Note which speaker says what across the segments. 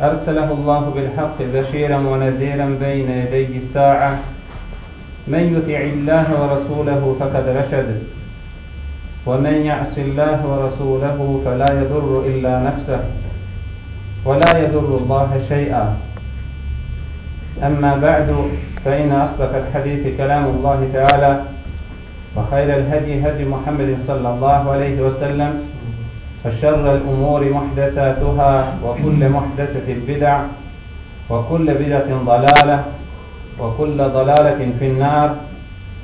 Speaker 1: أرسله الله بالحق بشيرا ونذيرا بين يدي الساعة من يطع الله ورسوله فقد رشد. ومن يعص الله ورسوله فلا يضر إلا نفسه ولا يضر الله شيئا. أما بعد فإن أصدق الحديث كلام الله تعالى وخير الهدي هدي محمد صلى الله عليه وسلم وشر الأمور محدثاتها وكل محدثة بدع وكل بدعة ضلالة وكل ضلالة في النار.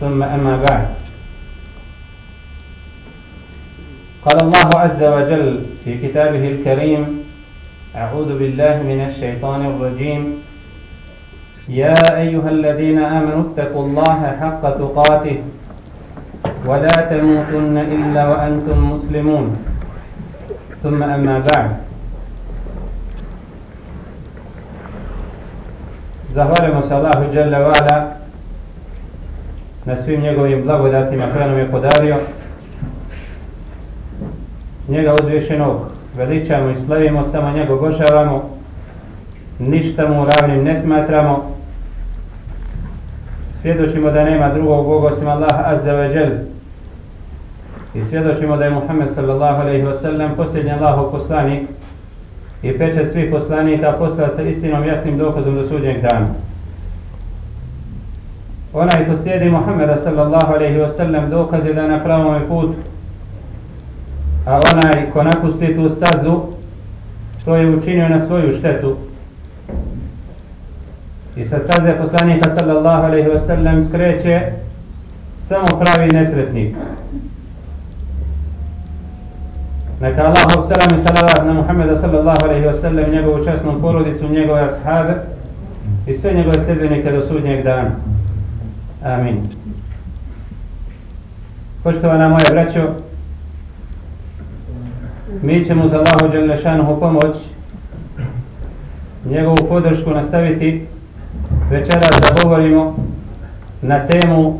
Speaker 1: ثم أما بعد. قال الله عز وجل في كتابه الكريم أعوذ بالله من الشيطان الرجيم. يا أيها الذين آمنوا اتقوا الله حق تقاته ولا تموتن إلا وأنتم مسلمون. ثم أما بعد Zahvaljamo se Allahu Đelle Vala na svim njegovim blagodatima koje nam je podario. Njega uzvišenog veličamo i slavimo, samo njega obožavamo, ništa mu ravnim ne smatramo. Svjedočimo da nema drugog Boga osim Allaha Azza wa Jal. I svjedočimo da je Muhammed sallallahu alaihi wa sallam posljednji Allahov poslanik i pečat svih poslanika poslat sa istinom jasnim dokazom do sudnjeg dana. Onaj ko slijedi Muhammeda sallallahu alaihi wa sallam dokaz je da je na pravom putu a onaj ko napusti tu stazu to je učinio na svoju štetu i sa staze poslanika sallallahu alaihi wa sallam skreće samo pravi nesretnik neka Allahov salam i salavat na Muhammeda sallallahu alaihi wa sallam njegovu časnu porodicu, njegove ashabe i sve njegove sedbenike do sudnjeg dana. Amin. Poštovana moja braćo mi ćemo za Allahu Đelešanuhu pomoć njegovu podršku nastaviti večera da govorimo na temu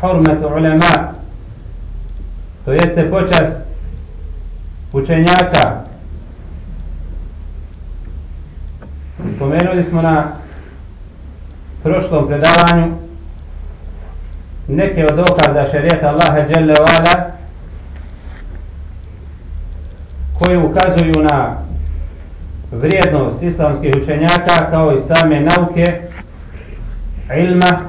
Speaker 1: hurmetu ulema to jeste počast učenjaka. Spomenuli smo na prošlom predavanju neke od dokaza šarijeta Allaha Đelle Vala koji ukazuju na vrijednost islamskih učenjaka kao i same nauke ilma.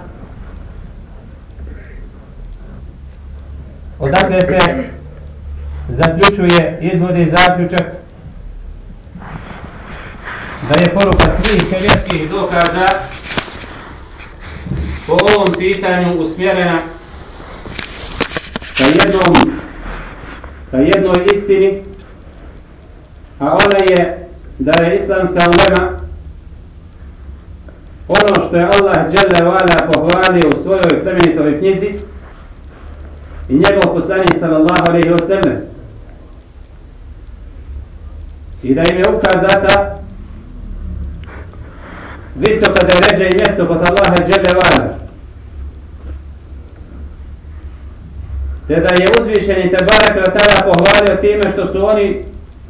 Speaker 1: Odakle se zaključuje izvodi zaključak da je poruka svih šerijskih dokaza po ovom pitanju usmjerena ka jednom ka jednoj istini a ona je da je islamska ulema ono što je Allah dželle Vala pohvalio u svojoj plemenitoj knjizi i njegov poslanik sallallahu alaihi wa sallam i da im je ukazata visoka deređa i mjesto kod Allaha Jalla te da je uzvišen i Tebarak tada pohvalio time što su oni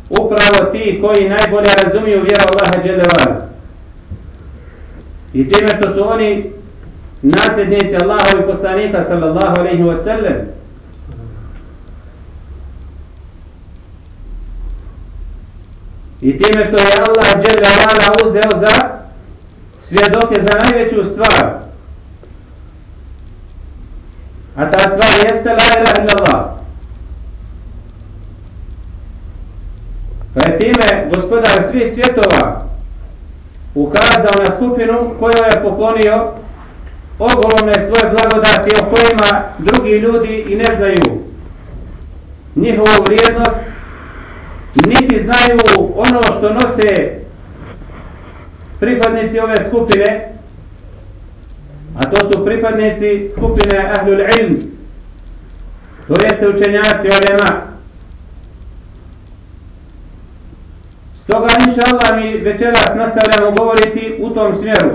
Speaker 1: upravo ti koji najbolje razumiju vjeru Allaha Đelevala. I time što su oni nasljednici Allahovi poslanika sallallahu alaihi wa sallam. I time što je Allah Đelevala uzeo za svjedoke za najveću stvar. A ta stvar jeste la ilaha illallah. Pa je time gospodar svih svjetova ukazao na skupinu koju je poklonio ogromne svoje blagodati o kojima drugi ljudi i ne znaju njihovu vrijednost niti znaju ono što nose pripadnici ove skupine a to su pripadnici skupine Ahlul Ilm, to jeste učenjaci Olema. Stoga, inša Allah, mi večeras nastavljamo govoriti u tom smjeru.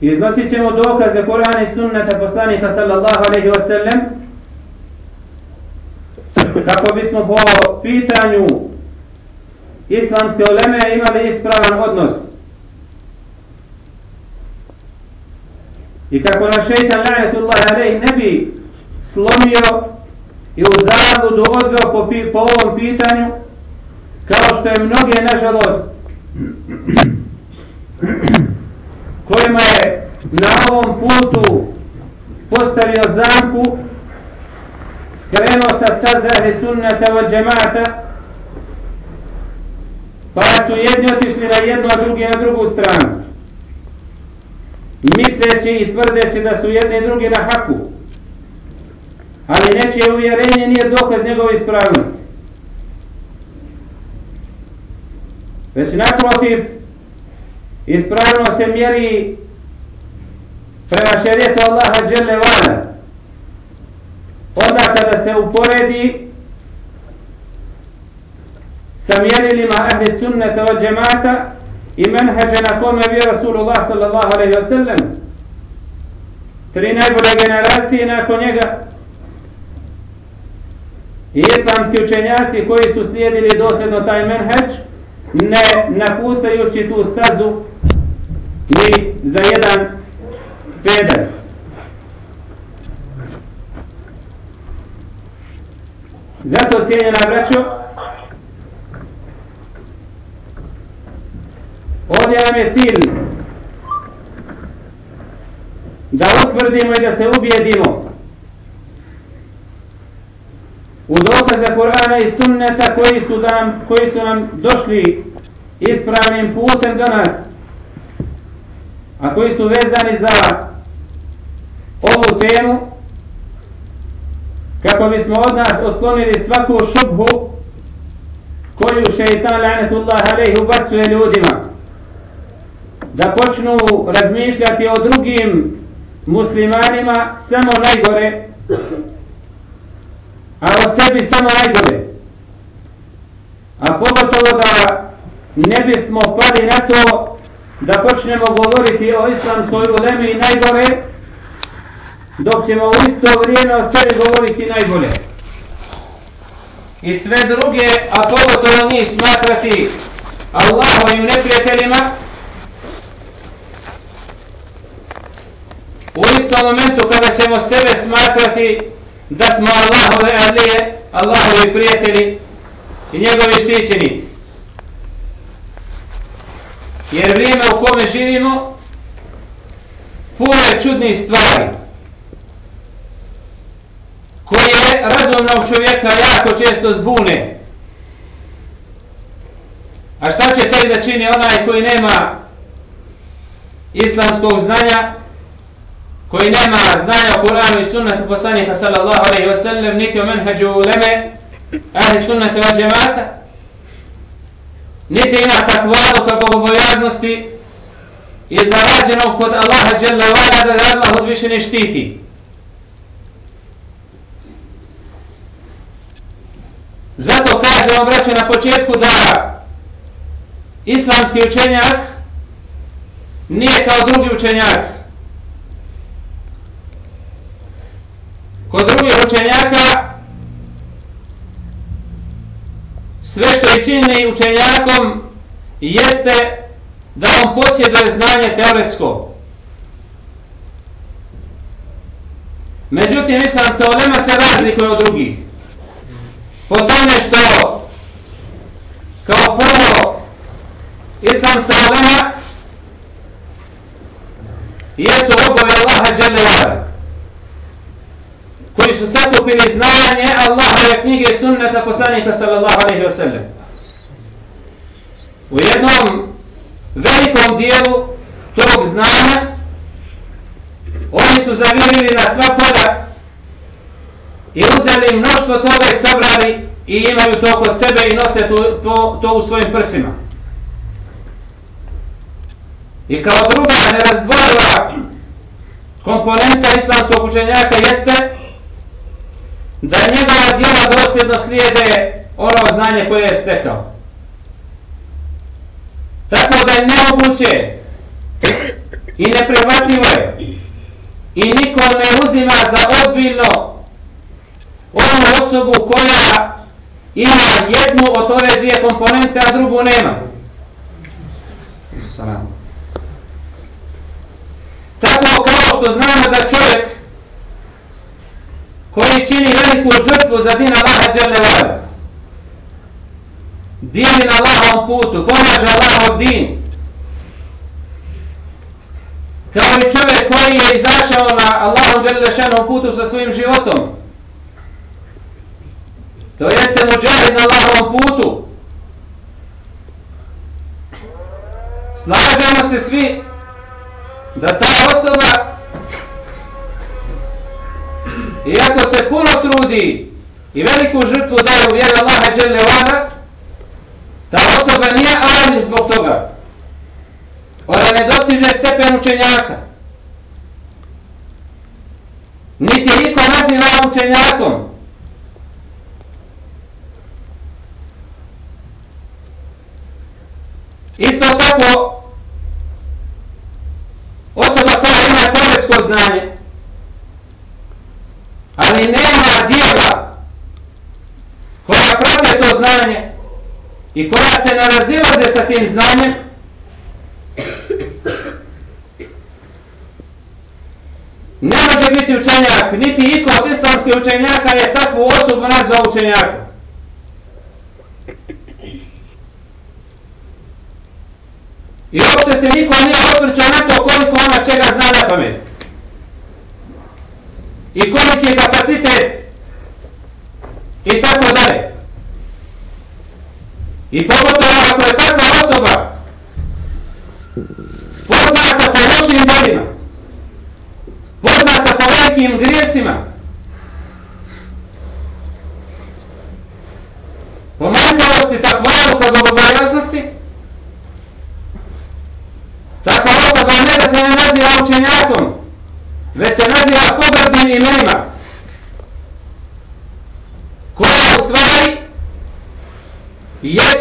Speaker 1: Iznosit ćemo dokaze Korana i sunnata poslanika sallallahu alaihi wa sallam kako bismo po pitanju islamske oleme imali ispravan odnos. I kako na šeitan la'natullahi alaihi ne bi slomio i u zavodu odveo po, po ovom pitanju kao što je mnoge nažalost kojima je na ovom putu postavio zamku krenuo sa staze ahli sunnata od džemata pa su jedni otišli na jednu a drugi na drugu stranu. Misleći i tvrdeći da su jedni i drugi na haku. Ali nečije uvjerenje nije dokaz njegove ispravnosti. Već naprotiv ispravno se mjeri prema šerijetu Allaha dželle se uporedi sa mjerilima ahli sunnata wa džemata i menheđa na kome bi Rasulullah sallallahu alaihi wa sallam tri najbolje generacije nakon njega i islamski učenjaci koji su slijedili dosljedno taj menheđ ne napustajući tu stazu ni za jedan pedal. To cijenjena braćo, ovdje nam je cilj da utvrdimo i da se ubijedimo u dokaze Korana i Sunneta koji su, nam, koji su nam došli ispravnim putem do nas a koji su vezani za ovu temu kako bismo od nas otklonili svaku šubhu koju šeitan la'netullah alejhi ubacuje ljudima. Da počnu razmišljati o drugim muslimanima samo najgore a o sebi samo najgore. A pogotovo da ne bismo pali na to da počnemo govoriti o islamskoj ulemi najgore dok ćemo u isto vrijeme o sebi govoriti najbolje i sve druge a pogotovo njih smatrati Allahovim neprijateljima u istom momentu kada ćemo sebe smatrati da smo Allahove adlije, Allahovi prijatelji i njegovi štićenici. Jer vrijeme u kome živimo puno je čudnih stvari koje razumnog čovjeka jako često zbune. A šta će to da čini onaj koji nema islamskog znanja koji nema znanja o Kur'anu i sunnetu poslanika sallallahu alaihi wa sallam, niti o menhađu uleme, ahli sunnete wa džemata, niti ima takvalu kako bogobojaznosti i zarađenog kod Allaha dželle vala da Allah uzvišeni štiti. Zato kažemo, braće, na početku da islamski učenjak nije kao drugi učenjaci. Kod drugih učenjaka sve što je čini učenjakom jeste da on posjeduje znanje teoretsko. Međutim, islamska olema se razlikuje od drugih. Po tome što kao prvo islamska olema jesu robovi Allaha Đalewala koji su sakupili znanje Allahove knjige sunnata poslanika sallallahu alaihi wa sallam. U jednom velikom dijelu tog znanja oni su zavirili na sva i uzeli mnoštvo toga i sabrali i imaju to kod sebe i nose to, to, to u svojim prsima. I kao druga nerazdvojiva komponenta islamskog učenjaka jeste da njegova djela dosljedno slijede ono znanje koje je stekao. Tako da je nemoguće i neprihvatljivo je i niko ne uzima za ozbiljno onu osobu koja ima jednu od ove dvije komponente, a drugu nema. Salam. Tako kao što znamo da čovjek koji čini veliku žrtvu za din Allaha dželle vale dijeli na Allahovom putu, pomaže Allahov din, kao i čovjek koji je izašao na Allahom dželle putu sa svojim životom, to jeste muđahid na Allahovom putu, slažemo se svi da ta osoba iako se puno trudi i veliku žrtvu daje u vjeru Allaha Đelevana, ta osoba nije alim zbog toga. Ona ne dostiže stepen učenjaka. Niti niko naziva učenjakom isto tako teoretsko znanje, ali nema dijela koja prate to znanje i koja se narazilaze sa tim znanjem, ne može biti učenjak, niti iko od islamskih učenjaka je takvu osobu nazvao učenjakom. I uopšte se niko nije osvrćao na to koliko ona čega zna na pamet. I koliki И поготово ако е таква особа, позната по лошим делима, позната по великим гриесима, по мајкалости, таква лука по богобојазности, таква особа не да се не назива ученјаком, веќе се назива погребним именима,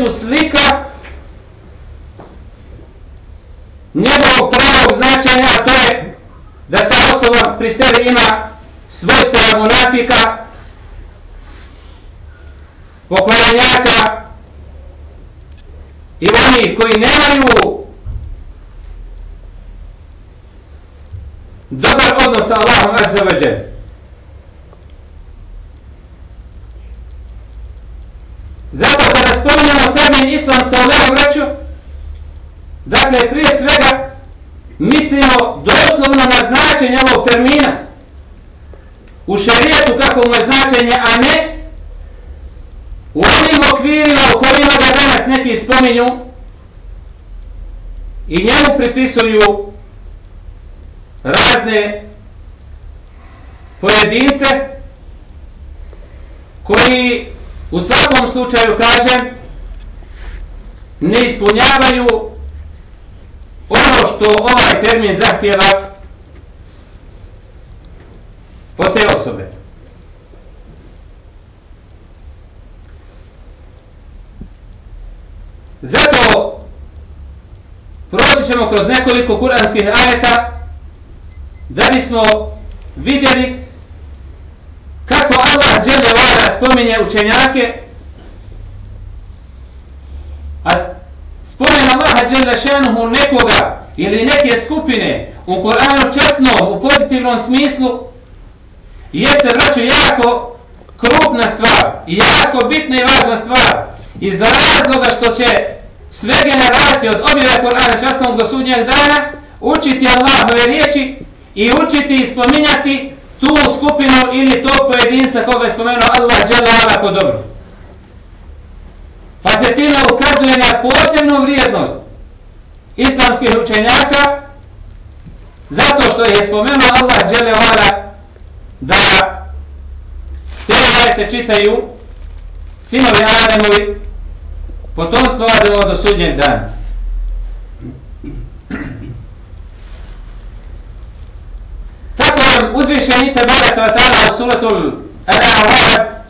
Speaker 1: jesu slika njegovog pravog značenja, a to je da ta osoba pri sebi ima svojstva monafika, pokvarenjaka i oni koji nemaju dobar odnos sa Allahom azza wa. Zato kada spominjamo termin islamska u braćo, dakle prije svega mislimo doslovno na značenje ovog termina. U šarijetu kako mu je značenje, a ne u ovim okvirima u kojima ga danas neki spominju i njemu pripisuju razne pojedince koji u svakom slučaju kažem ne ispunjavaju ono što ovaj termin zahtjeva od te osobe. Zato proći ćemo kroz nekoliko kuranskih ajeta da bismo vidjeli kako Allah dželle vada spominje učenjake a spomen nekoga ili neke skupine u Koranu časno u pozitivnom smislu jeste vraću jako krupna stvar i jako bitna i važna stvar iz razloga što će sve generacije od objave Korana časnog do sudnjeg dana učiti Allahove riječi i učiti i spominjati tu skupinu ili tog pojedinca koga je spomenuo Allah dželle po dobro. Pa se time ukazuje na posebnu vrijednost islamskih učenjaka zato što je spomenuo Allah Đelevara da te ajete čitaju sinovi Adamovi potomstvo Adamo do sudnjeg dana. Tako nam uzvišenite Baraka Vatana u suratu Al-Ahrad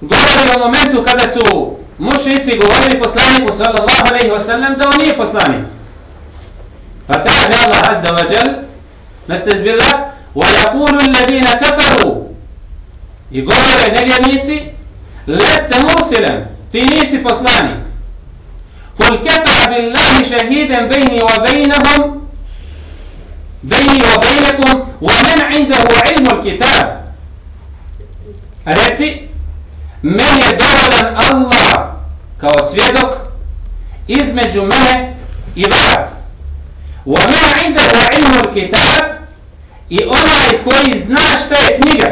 Speaker 1: govori o momentu kada su mušnici govorili poslaniku sallallahu alaihi wa sallam da on nije poslanik. Pa kaže Allah azza wa jal nastezbila وَيَقُولُ الَّذِينَ كَفَرُوا I govore nevjernici لَسْتَ مُرْسِلًا Ti nisi poslanik. قُلْ كَفَى بِاللَّهِ شَهِيدًا بَيْنِي وَبَيْنَهُمْ بيني وبينكم ومن عنده علم الكتاب reci meni je dovoljan Allah kao svjedok između mene i vas. Wa ma inda ilmu kitab i onaj koji zna šta je knjiga.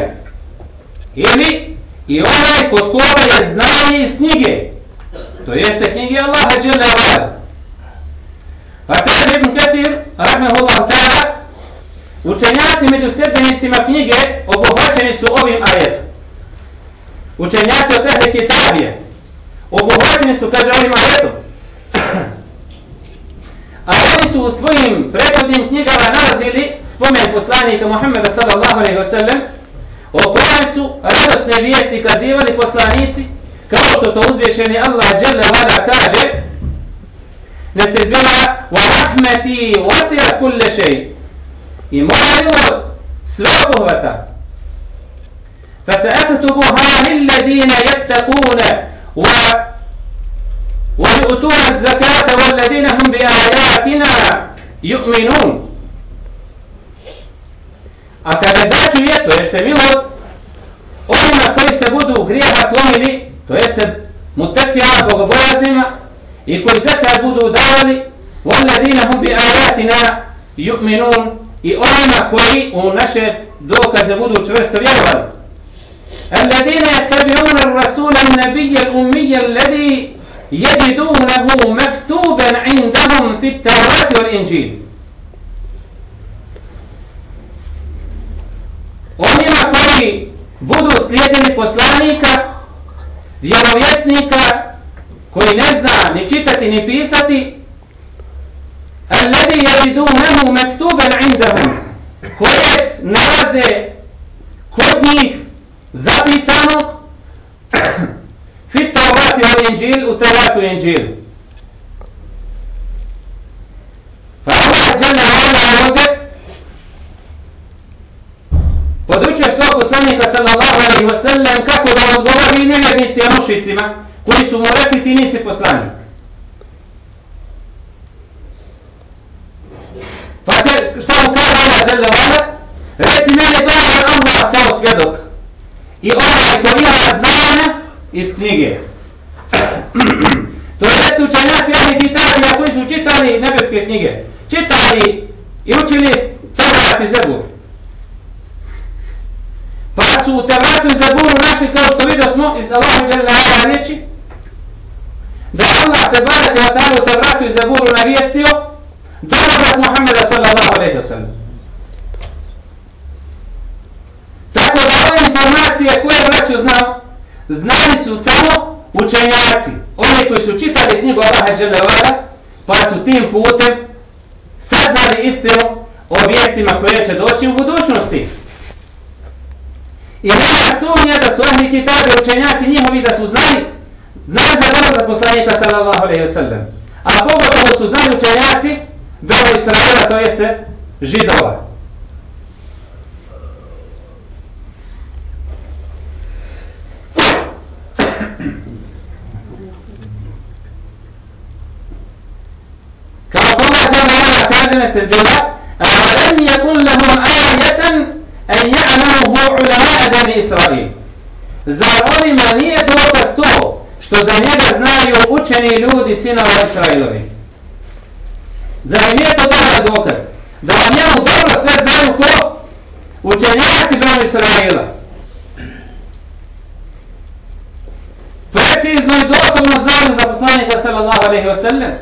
Speaker 1: Ili i onaj kod koga je znanje iz knjige. To jeste knjige Allaha dželle ve ala. Pa tada Ibn Ketir, rahmehullah ta'ala, učenjaci među sljedenicima knjige obuhvaćeni su ovim ajetom. Učenjaci od tehne kitabije. Obuhvaćeni su, kaže ovim ajetom. A oni su u svojim prethodnim knjigama nalazili spomen poslanika Muhammeda sallallahu alaihi wa sallam o kojem su radosne vijesti kazivali poslanici kao što to uzvješeni Allah dželle vada kaže da ste izbila wa rahmeti wasira kulle šeji i moja milost sve obuhvata. fa se aktubuha lilladine jettakune wa ويؤتون الزكاة والذين هم بآياتنا يؤمنون A kada daću je, to jeste milost, onima koji se budu grijeha klonili, to jeste mutakijama, bogobojaznima, i koji zekat budu davali, وَالَّذِينَ هُمْ بِآيَاتِنَا يُؤْمِنُونَ i onima koji u naše dokaze budu čvrsto vjerovali. الَّذِينَ يَتَّبِعُونَ الرَّسُولَ النَّبِيَّ الْأُمِّيَّ الَّذِي يَجِدُونَهُ مَكْتُوبًا عِنْدَهُمْ فِي التَّوْرَاتِ وَالْإِنْجِيلِ Onima koji budu slijedili poslanika, vjerovjesnika, koji ne zna ni čitati ni pisati, الذي يجدونه مكتوبا عندهم koje nalaze kod njih zapisano fit Taurati al Injil u Tauratu Injil. Pa Allah dželle ala ovdje podučuje svog poslanika sallallahu alaihi wa sallam kako da odgovori nevjernicima mušicima koji su mu rekli ti nisi poslanik. Pa će, šta mu kaže Allah žele vala? Reci meni da je Allah kao svjedok. I onaj ko ima znanja iz knjige. to jeste učenjaci ali kitabija koji su čitali nebeske knjige. Čitali i učili Tevrat i Zebur. Pa su u Tevratu i Zeburu našli kao što vidio smo iz Allahu žele vada reći da Allah te barate wa u Tevratu i Zeburu navijestio dolazak Muhammeda sallallahu alaihi wa sallam. Tako da ove informacije koje braću znam, znali su samo učenjaci, oni koji su čitali knjigu Allaha Đelevara, pa su tim putem saznali istinu o vijestima koje će doći u budućnosti. I nema sumnja da su ahli kitabe učenjaci njihovi da su znali, znali za dolazak poslanika sallallahu alaihi wa sallam. A pogotovo su znali učenjaci Beno Israela, to jeste židova. Kao što Allah džana jana kaže neste zbila, أَلَمْ يَكُنْ لَهُمْ آيَةً أَنْ يَعْلَمُهُ عُلَمَاءَ بَنِي إِسْرَائِيلِ Zar ovima nije dokaz to što za njega znaju učeni ljudi sinova Israilovi? Zar nije to dobar dokaz? Da vam njemu dobro sve znaju ko? Učenjaci Beno Israela. Precizno i doslovno znaju za poslanika sallallahu alaihi wa sallam.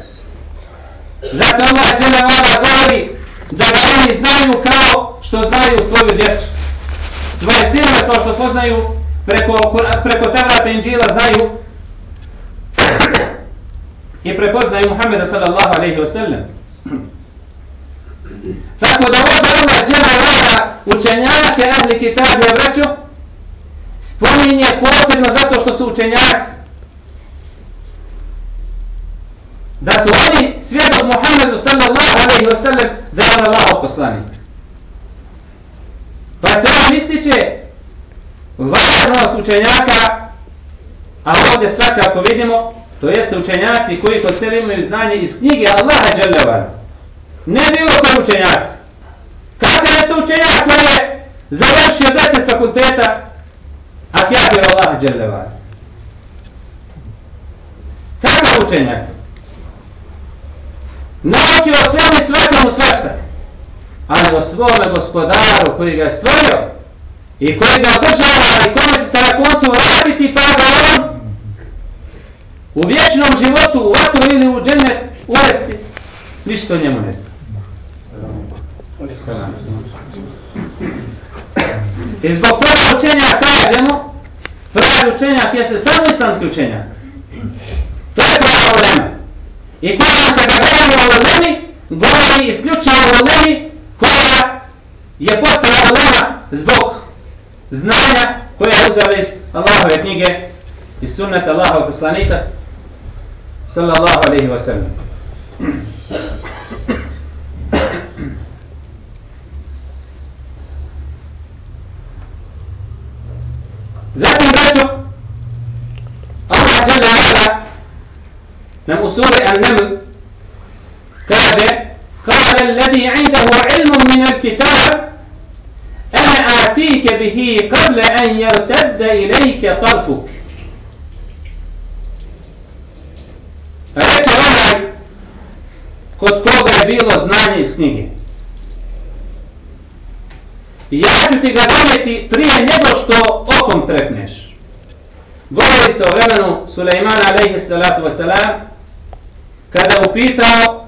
Speaker 1: Zato Allah džele Vala govori da ga oni znaju kao što znaju svoju djecu. Svoje sinove to što poznaju preko, preko Tevrata Inđila znaju i prepoznaju Muhammeda sallallahu alaihi wa sallam. Tako da ovdje Allah džela Vala učenjake ahli kitabija vraću spominje posebno zato što su učenjaci. Da su oni svjedok Muhammedu sallallahu alaihi wa sallam da je on Allah poslanik. Pa se on ističe važnost učenjaka, a ovdje svakako vidimo, to jeste učenjaci koji kod sebe imaju znanje iz knjige Allaha dželjavan. Ne bilo koji učenjaci. Kakav je to učenjak koji je završio deset fakulteta, a kjavio Allaha dželjavan? Kakav učenjak? Naučio sve svemi svača svešta. svašta. Ali o svome gospodaru koji ga je stvorio i koji ga održava i kome će se na koncu vratiti pa ga on u vječnom životu, u vatru ili u džene uvesti, ništa o njemu ne zna. I zbog toga učenja kažemo, pravi učenjak jeste samo islamski učenjak. To je pravo vremena. I kažem kada govorimo o ulemi, govori isključivo o ulemi koja je postala ulema zbog znanja koje je uzela iz Allahove knjige i sunnata Allahov poslanika sallallahu alaihi wa sallam. Zatim braćo, Allah žele nam u suri An-Naml kaže قال الذي عنده علم من الكتاب أنا آتيك به قبل أن يرتد إليك طرفك Reče onaj kod koga je bilo znanje iz knjige. Ja ću ti ga donijeti prije nego što okom trepneš. Govori se o vremenu Sulejmana alaihi salatu wasalam kada upitao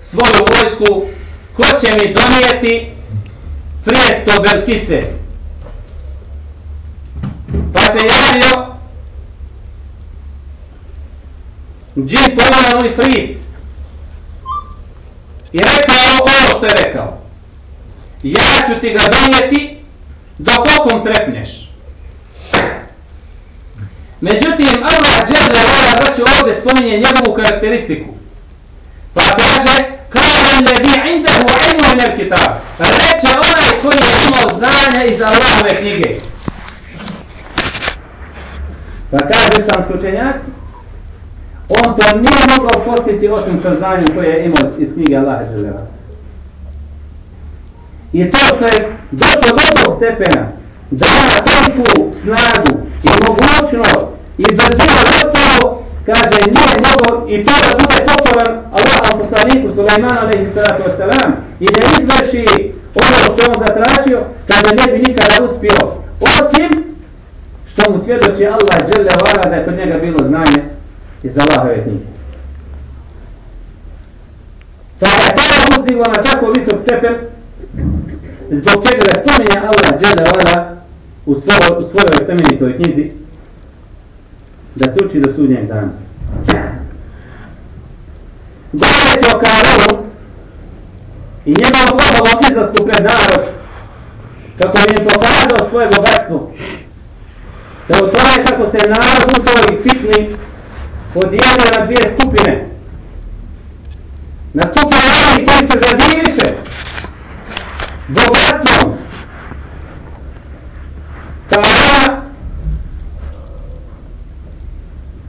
Speaker 1: svoju vojsku ko će mi donijeti prijesto Belkise. Pa se javio džin pomenu i frit i rekao ovo što je rekao ja ću ti ga donijeti dok okom trepneš međutim Allah Znači, se ovdje spominje njegovu karakteristiku. Pa kaže kao ne bi indahu ilmu min kitab reče onaj koji je imao znanje iz Allahove knjige. Pa kaže islamski učenjaci On to nije mogao postići osim sa znanjem koje je imao iz knjige Allaha Đeleva. I to što je došlo do tog stepena, da ima toliku snagu i mogućnost i brzinu ostalo, kaže, nije mogo i to da bude pokoran Allahom poslaniku Sulaiman alaihi salatu wasalam i da izvrši ono što on zatračio, kada ne bi nikada uspio. Osim što mu svjedoči Allah Đeleva da je kod njega bilo znanje iz Allahove knjige. Pa je tada uzdiglo na tako visok stepen, zbog čega da spominja Allah džeda vada u, svojoj, u svojoj temenitoj knjizi, da se uči do sudnjeg dana. Govore se o Karolu i njegov pohovom izlasku pred narod, kako je im pokazao svoje bogatstvo, da u tome kako se narod u toj fitni podijelio na dvije skupine. Na skupine oni koji se zadiviše bogatstvom tavana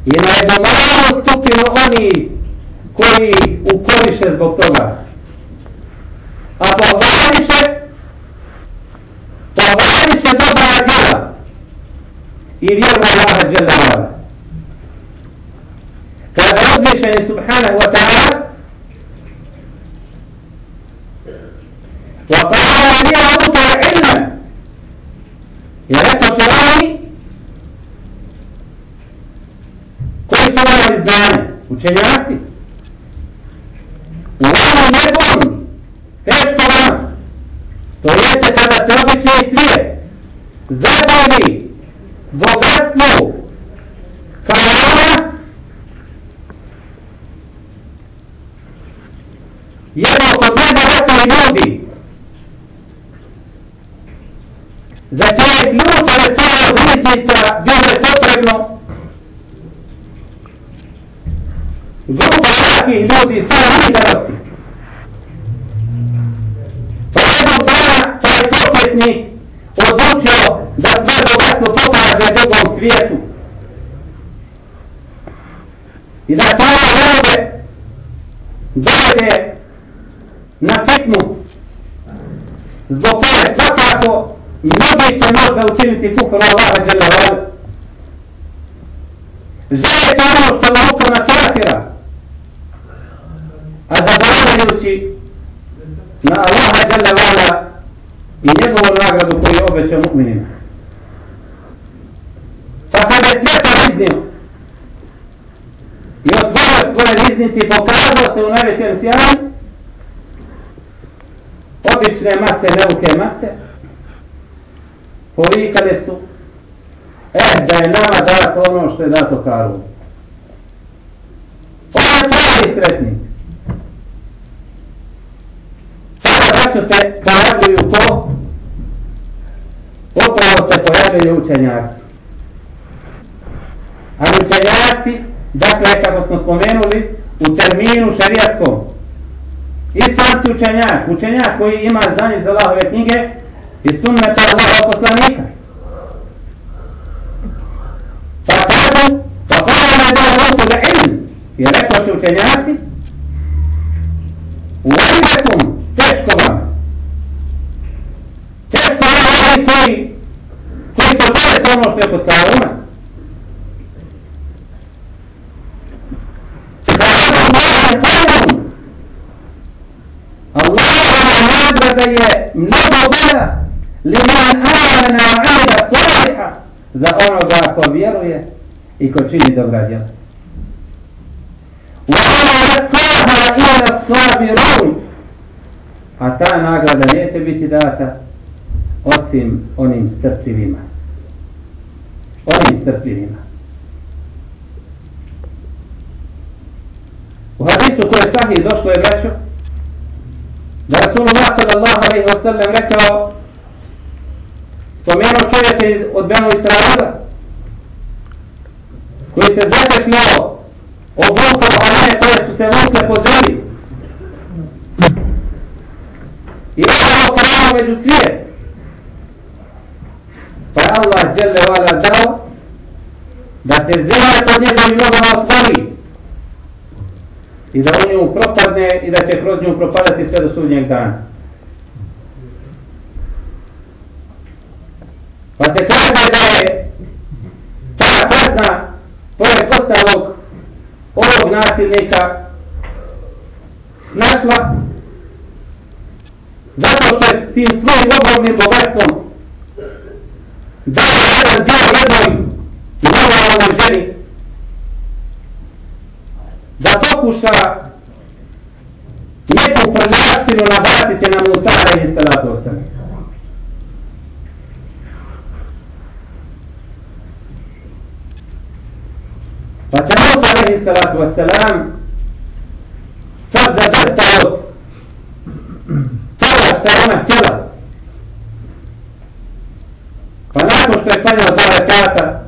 Speaker 1: i na jednu malu skupinu oni koji ukoriše zbog toga. A povariše, povariše dobra djela i vjerna Allaha dželjavala kada uzvišeni subhanahu wa ta'ala učenjaci u ovom nekom teško to jeste kada se običaj svijet zadovi bogatstvu faraona, jer oko njega rekao ljudi. Za čovjek ključeve svoje riznica bilo je potrebno grupa takvih ljudi sve njih da nosi. Pa jednog dana taj pokretnik odlučio da sve bogatstvo pokaže drugom svijetu. I da to ljude dovede na fitnu zbog koje svakako mnogi će možda učiniti kufru Allaha Đelevala. Žele se ono što je uko na kafira, a zaboravljajući na Allaha Đelevala i njegovu nagradu koju je obećao mu'minima. Pa kada je sveta iznio i otvorio svoje riznici i pokazao se u najvećem sjaju, obične mase, neuke mase, povikale su, eh, da je nama dato ono što je Karu. Ovo je pravi sretnik. Tada se pojavljuju ko? Upravo se pojavljuju učenjaci. A učenjaci, dakle, kako smo spomenuli, u terminu šariatskom, islamski učenjak, učenjak koji ima znanje za Allahove knjige i sunnata Allahova poslanika. Pa kažu, pa kažu da je da Allahu da ilm, i rekao su učenjaci, u alibekum, teško vam, teško vam oni koji, koji požele sa ono što je kod Karuna, da je mnogo bolja liman amana amida saliha za onoga ko vjeruje i ko čini dobra djela nagrada ila sabirun. A ta nagrada neće biti data osim onim strpljivima. Onim strpljivima. U hadisu koje sahih došlo je braćo, da Rasulullah sallallahu alaihi wa sallam rekao spomenuo čovjeka iz odbenu Israela koji se zatešnjao obuka se vukle po zemlji i ovo pravo među svijet pa Allah dželle vala dao da se zemlja pod njegovim nogama otvori i da u nju propadne i da će kroz nju propadati sve do sudnjeg dana. Pa se kaže da je ta kazna pored ostalog ovog nasilnika snašla zato što je s tim svojim ogromnim bogatstvom dao jedan dio jednoj normalnoj ženi da pokuša neku prljaštinu nabaciti na Musa alaihi salatu wasalam. Pa se Musa alaihi salatu wasalam sad zadrta od toga što je ona htjela. Pa nakon što je klanjao dva rekata,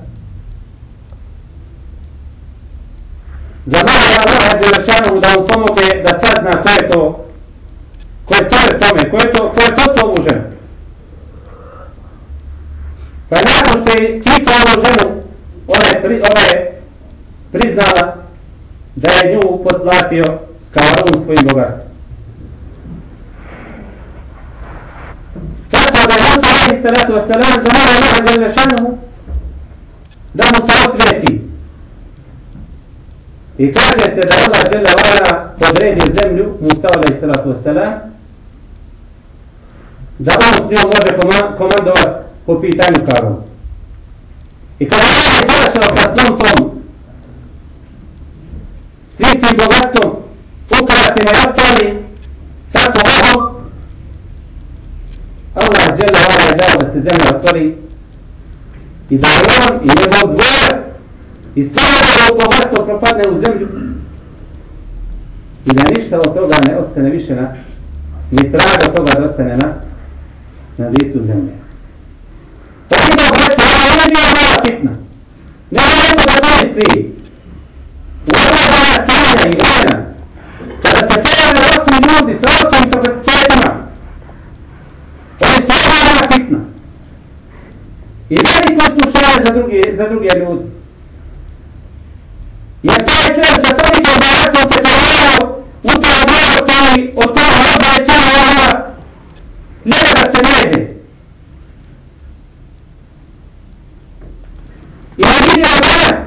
Speaker 1: zamolio Allah Đelešanu da mu pomogne da sazna ko je to, ko je sve tome, ko je to, ko je to ovu ženu. Pa nakon što je pitao ovu ženu, ona je, pri, ona je priznala da je nju potplatio kao on svojim bogatstvom. Tako da je Musa alaihi salatu wasalam zamolio Allah Đelešanu da mu se osveti. I kaže se da Allah žele vara podredio zemlju, Musa alaih salatu wasalam, da on s njom može komandovat po pitanju Karun. I kada Allah je završao sa svom tom, svim tim bogatstvom, ukrasima i ostali, tako ono, Allah žele vara je dao da se zemlja otvori i da on i njegov dvorac I sve ovo bogatstvo propadne u zemlju i da ništa od toga ne ostane više na, ni traga toga da ostane na, na licu zemlje. Pa ima braću, ovo ne bio mala fitna. Ne može da to misli. U obrabana stanja i vremena, kada se pojave ovakvi ljudi sa ovakvim kapacitetima, oni su obrabana fitna. I veliko slušanje za druge, za druge ljudi. Jer taj čovjek sa tolikom bogatstvom se pojavio u tom djelu koji od toga roba je čelo ona ne da se nede. I on vidio danas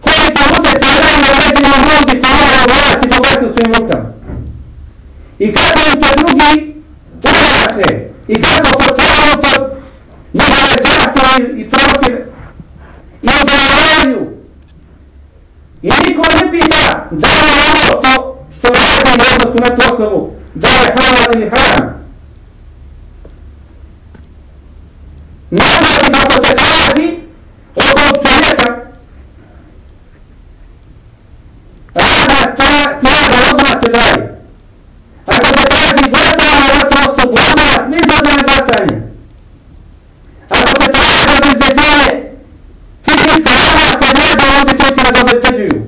Speaker 1: koliko utjeca daju određeni ljudi koji imaju vlast i bogatstvo u svojim rukama. I kako im se drugi urače i kako potpravaju pod njegove zahtjeve i protiv i odgovaraju I niko ne pita da li je ono što, što radim u odnosu na poslovu, da je halal ili haram. Naprotiv, kako se traži od ovog čovjeka, radna snaga odmah se daje. Ako se traži glasanje na tu osobu, odmah svi dođe na glasanje. Ako se traži obezbeđenje fizička, odmah se ne da ljudi koji će nas obezbeđuju.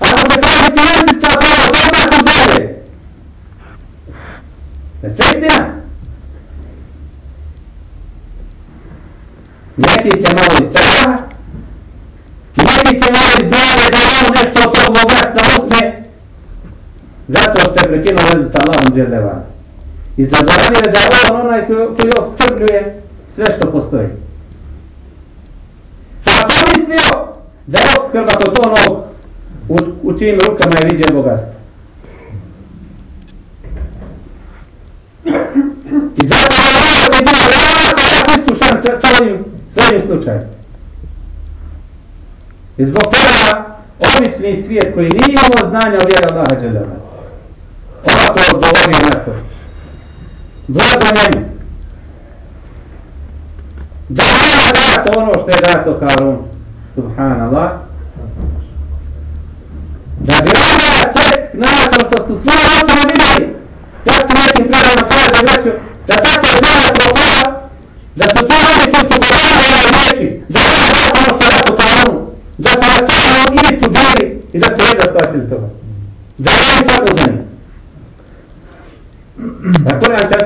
Speaker 1: Ako se traži financijska prava, odmah su dalje. Jeste istina? Neki će malo iz straha, neki će malo iz djave da ono nešto od tog bogatstva uzme, zato što je prekinuo vezu sa Allahom Đerlevana. I zaboravio je da je on onaj koji, koji obskrbljuje sve što postoji. Pa pomislio da je obskrba kod onog u, u čijim rukama je vidio bogatstvo. I zato je ono koji bilo jako, jako iskušan sa, sa ovim, sa ovim slučajem. I zbog toga obični svijet koji nije imao znanja o vjera Allaha Đeleva. Ovako je odgovorio na to. Blago njemu. Da nema dato ono što je dato Karun. Subhanallah. Da bi onda tek nakon što su svoje očima vidjeli, čak su nekim predama kaže braću, da tako je znala profila, da su to ljudi koji su govorili ove riječi, da je dato ono što je dato Karunu, da su na samom ilicu bili i da su jedva spasili toga. Da je oni tako za njih. A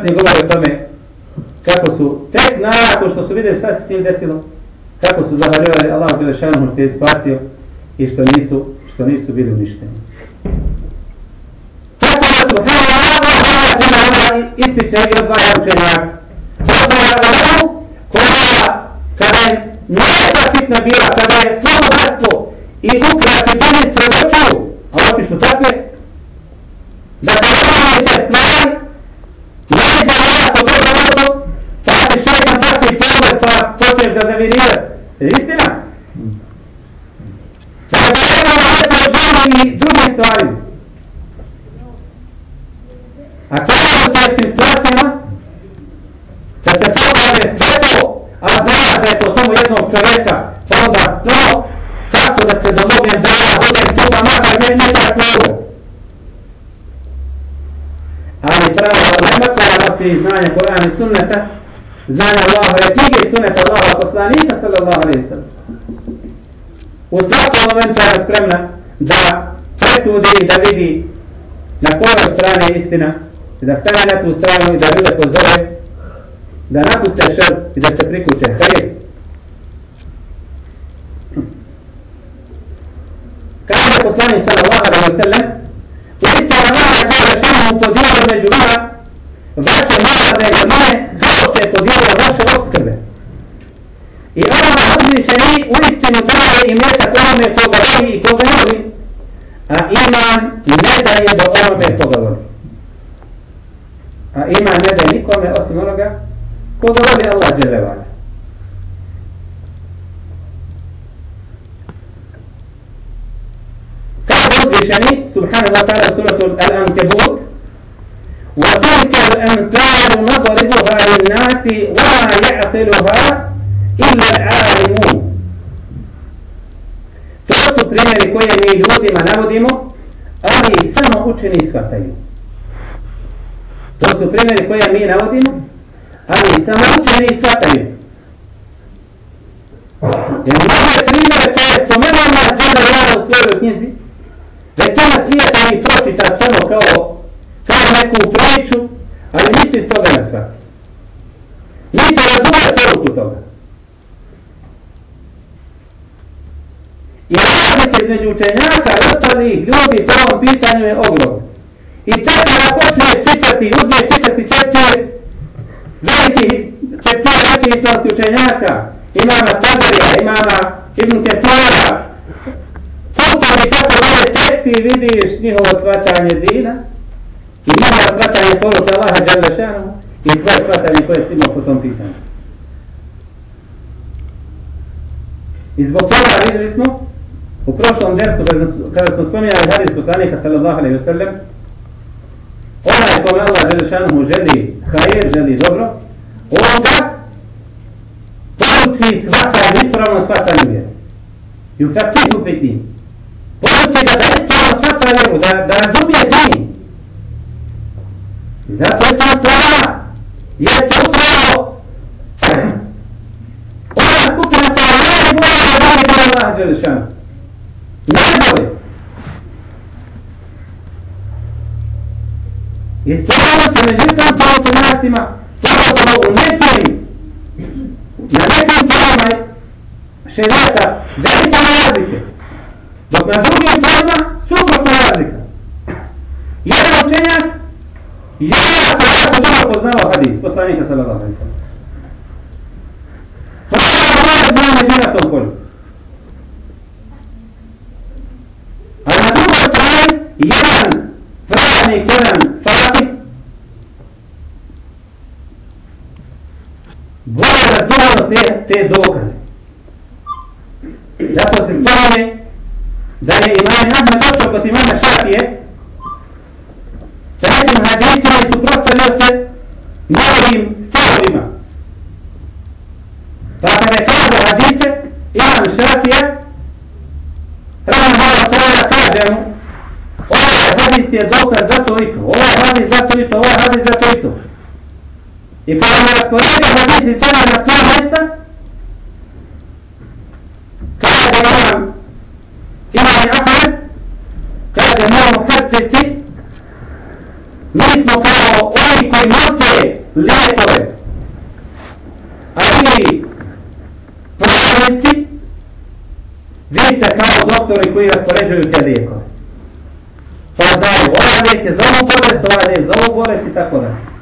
Speaker 1: Kur'an časnije govori o tome kako su tek nakon što su vidjeli šta se s njim desilo, kako su zahvaljivali Allah Đelešanu što je spasio i što nisu, što nisu bili uništeni. Tako da su Allah ističe i odvaja učenjaka. Odvaja onu koja kada je ta fitna bila, kada je svo bogatstvo i ukrasi bili sredočuju, oči su takve, da kada te stvari, najde jako dobro dobro, pa ti šeitan baci pogled pa počneš ga zavirivati. Je istina? Da je treba da je to i druge stvari. A kada je u teškim situacijama, da se pokaže sve to, a zna da je to samo jednog čovjeka, pa onda samo kako da se domognem da ja budem tuga makar ne metar svoju. Ali prava ulema koja nosi znanje Kur'ana i sunneta, znanje Allahove knjige i sunneta Allahova poslanika sallallahu alaihi sallam. U svakom momentu je spremna da presudi i da vidi na kojoj strani je istina i da stane na su koja mi navodimo, ali samo učeni shvataju. Jer mnoge primjere koje spomenuo na Džana Jana u svojoj knjizi, većina svijeta mi pročita samo kao, kao neku priču, ali ništa iz toga ne shvati. Niti razumije poruku toga. I razlike između učenjaka i ostalih ljudi po ovom pitanju je ogromno. I tek kada počneš čitati, uzmeš čitati tefsir, veliki tefsir veliki islamski učenjaka, imama Tadarija, imama Ibn Ketura, Kutovi tako dalje, tek ti vidiš njihovo shvatanje dina i njihovo shvatanje poruka Allaha Đalešanu i tvoje shvatanje koje si imao po tom pitanju. I zbog toga vidjeli smo u prošlom dersu kada smo spominjali hadis poslanika sallallahu alaihi wa sallam koji kome Allah Đelešanu želi hajer, želi dobro, on ga poruči svatanje, ispravno svatanje vjeru. I u fakihu peti. Poruči ga da ispravno shvata vjeru, da, da razumije din. I zato je sam strana, jeste upravo ona skupina koja najbolje da voli Allah Đelešanu. Najbolje. Ispravno se među islamskim učenjacima, pogotovo u nekim, na nekim pravama šerijata, velike razlike. Dok na drugim pravama, suprotna razlika. Jedan učenjak, jedan ko jako dobro poznao hadis, poslanika sallallahu alaihi sallam. Prvo je znao tom polju. A na drugoj strani, jedan pravnik, jedan te, te dokaze. Zato se spomene da je imam Ahmed došao kod imama Šafije sa nekim hadisima i suprostavio se novim stavovima. Pa kada je kazao hadise, imam Šafija, Rahman Allah kaže mu, ovaj hadis je dokaz za to i to, ovaj hadis za to i to, ovaj hadis za to i to. I kada je rasporedio hadis i stavio na svoje mjesta, kaže imam, imam Ahmed, kaže imam hadisi, mi smo kao oni koji nose lijekove, a vi pravnici, vi ste kao doktori koji raspoređuju te lijekove. Pa znaju, ovaj lijek je za ovu bolest, ovaj lijek za ovu bolest i tako dalje.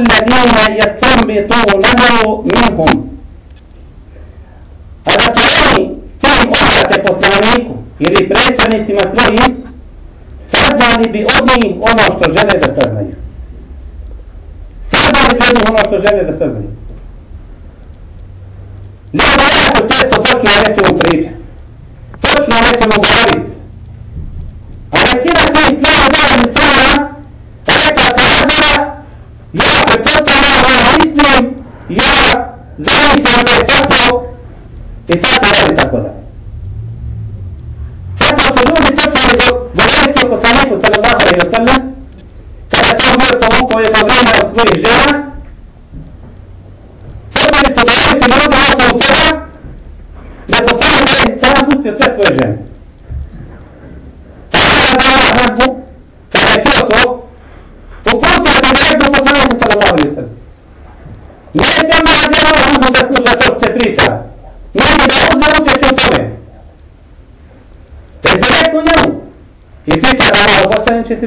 Speaker 1: الَّذِينَ يَسْتَنْبِطُونَهُ مِنْهُمْ A da se oni s tim obrate poslaniku ili predstavnicima svojim, saznali bi od njih ono što žele da saznaju. Saznali bi od njih ono što žele da saznaju. Ljudi jako često počnu o nečemu pričati. Počnu o nečemu govoriti.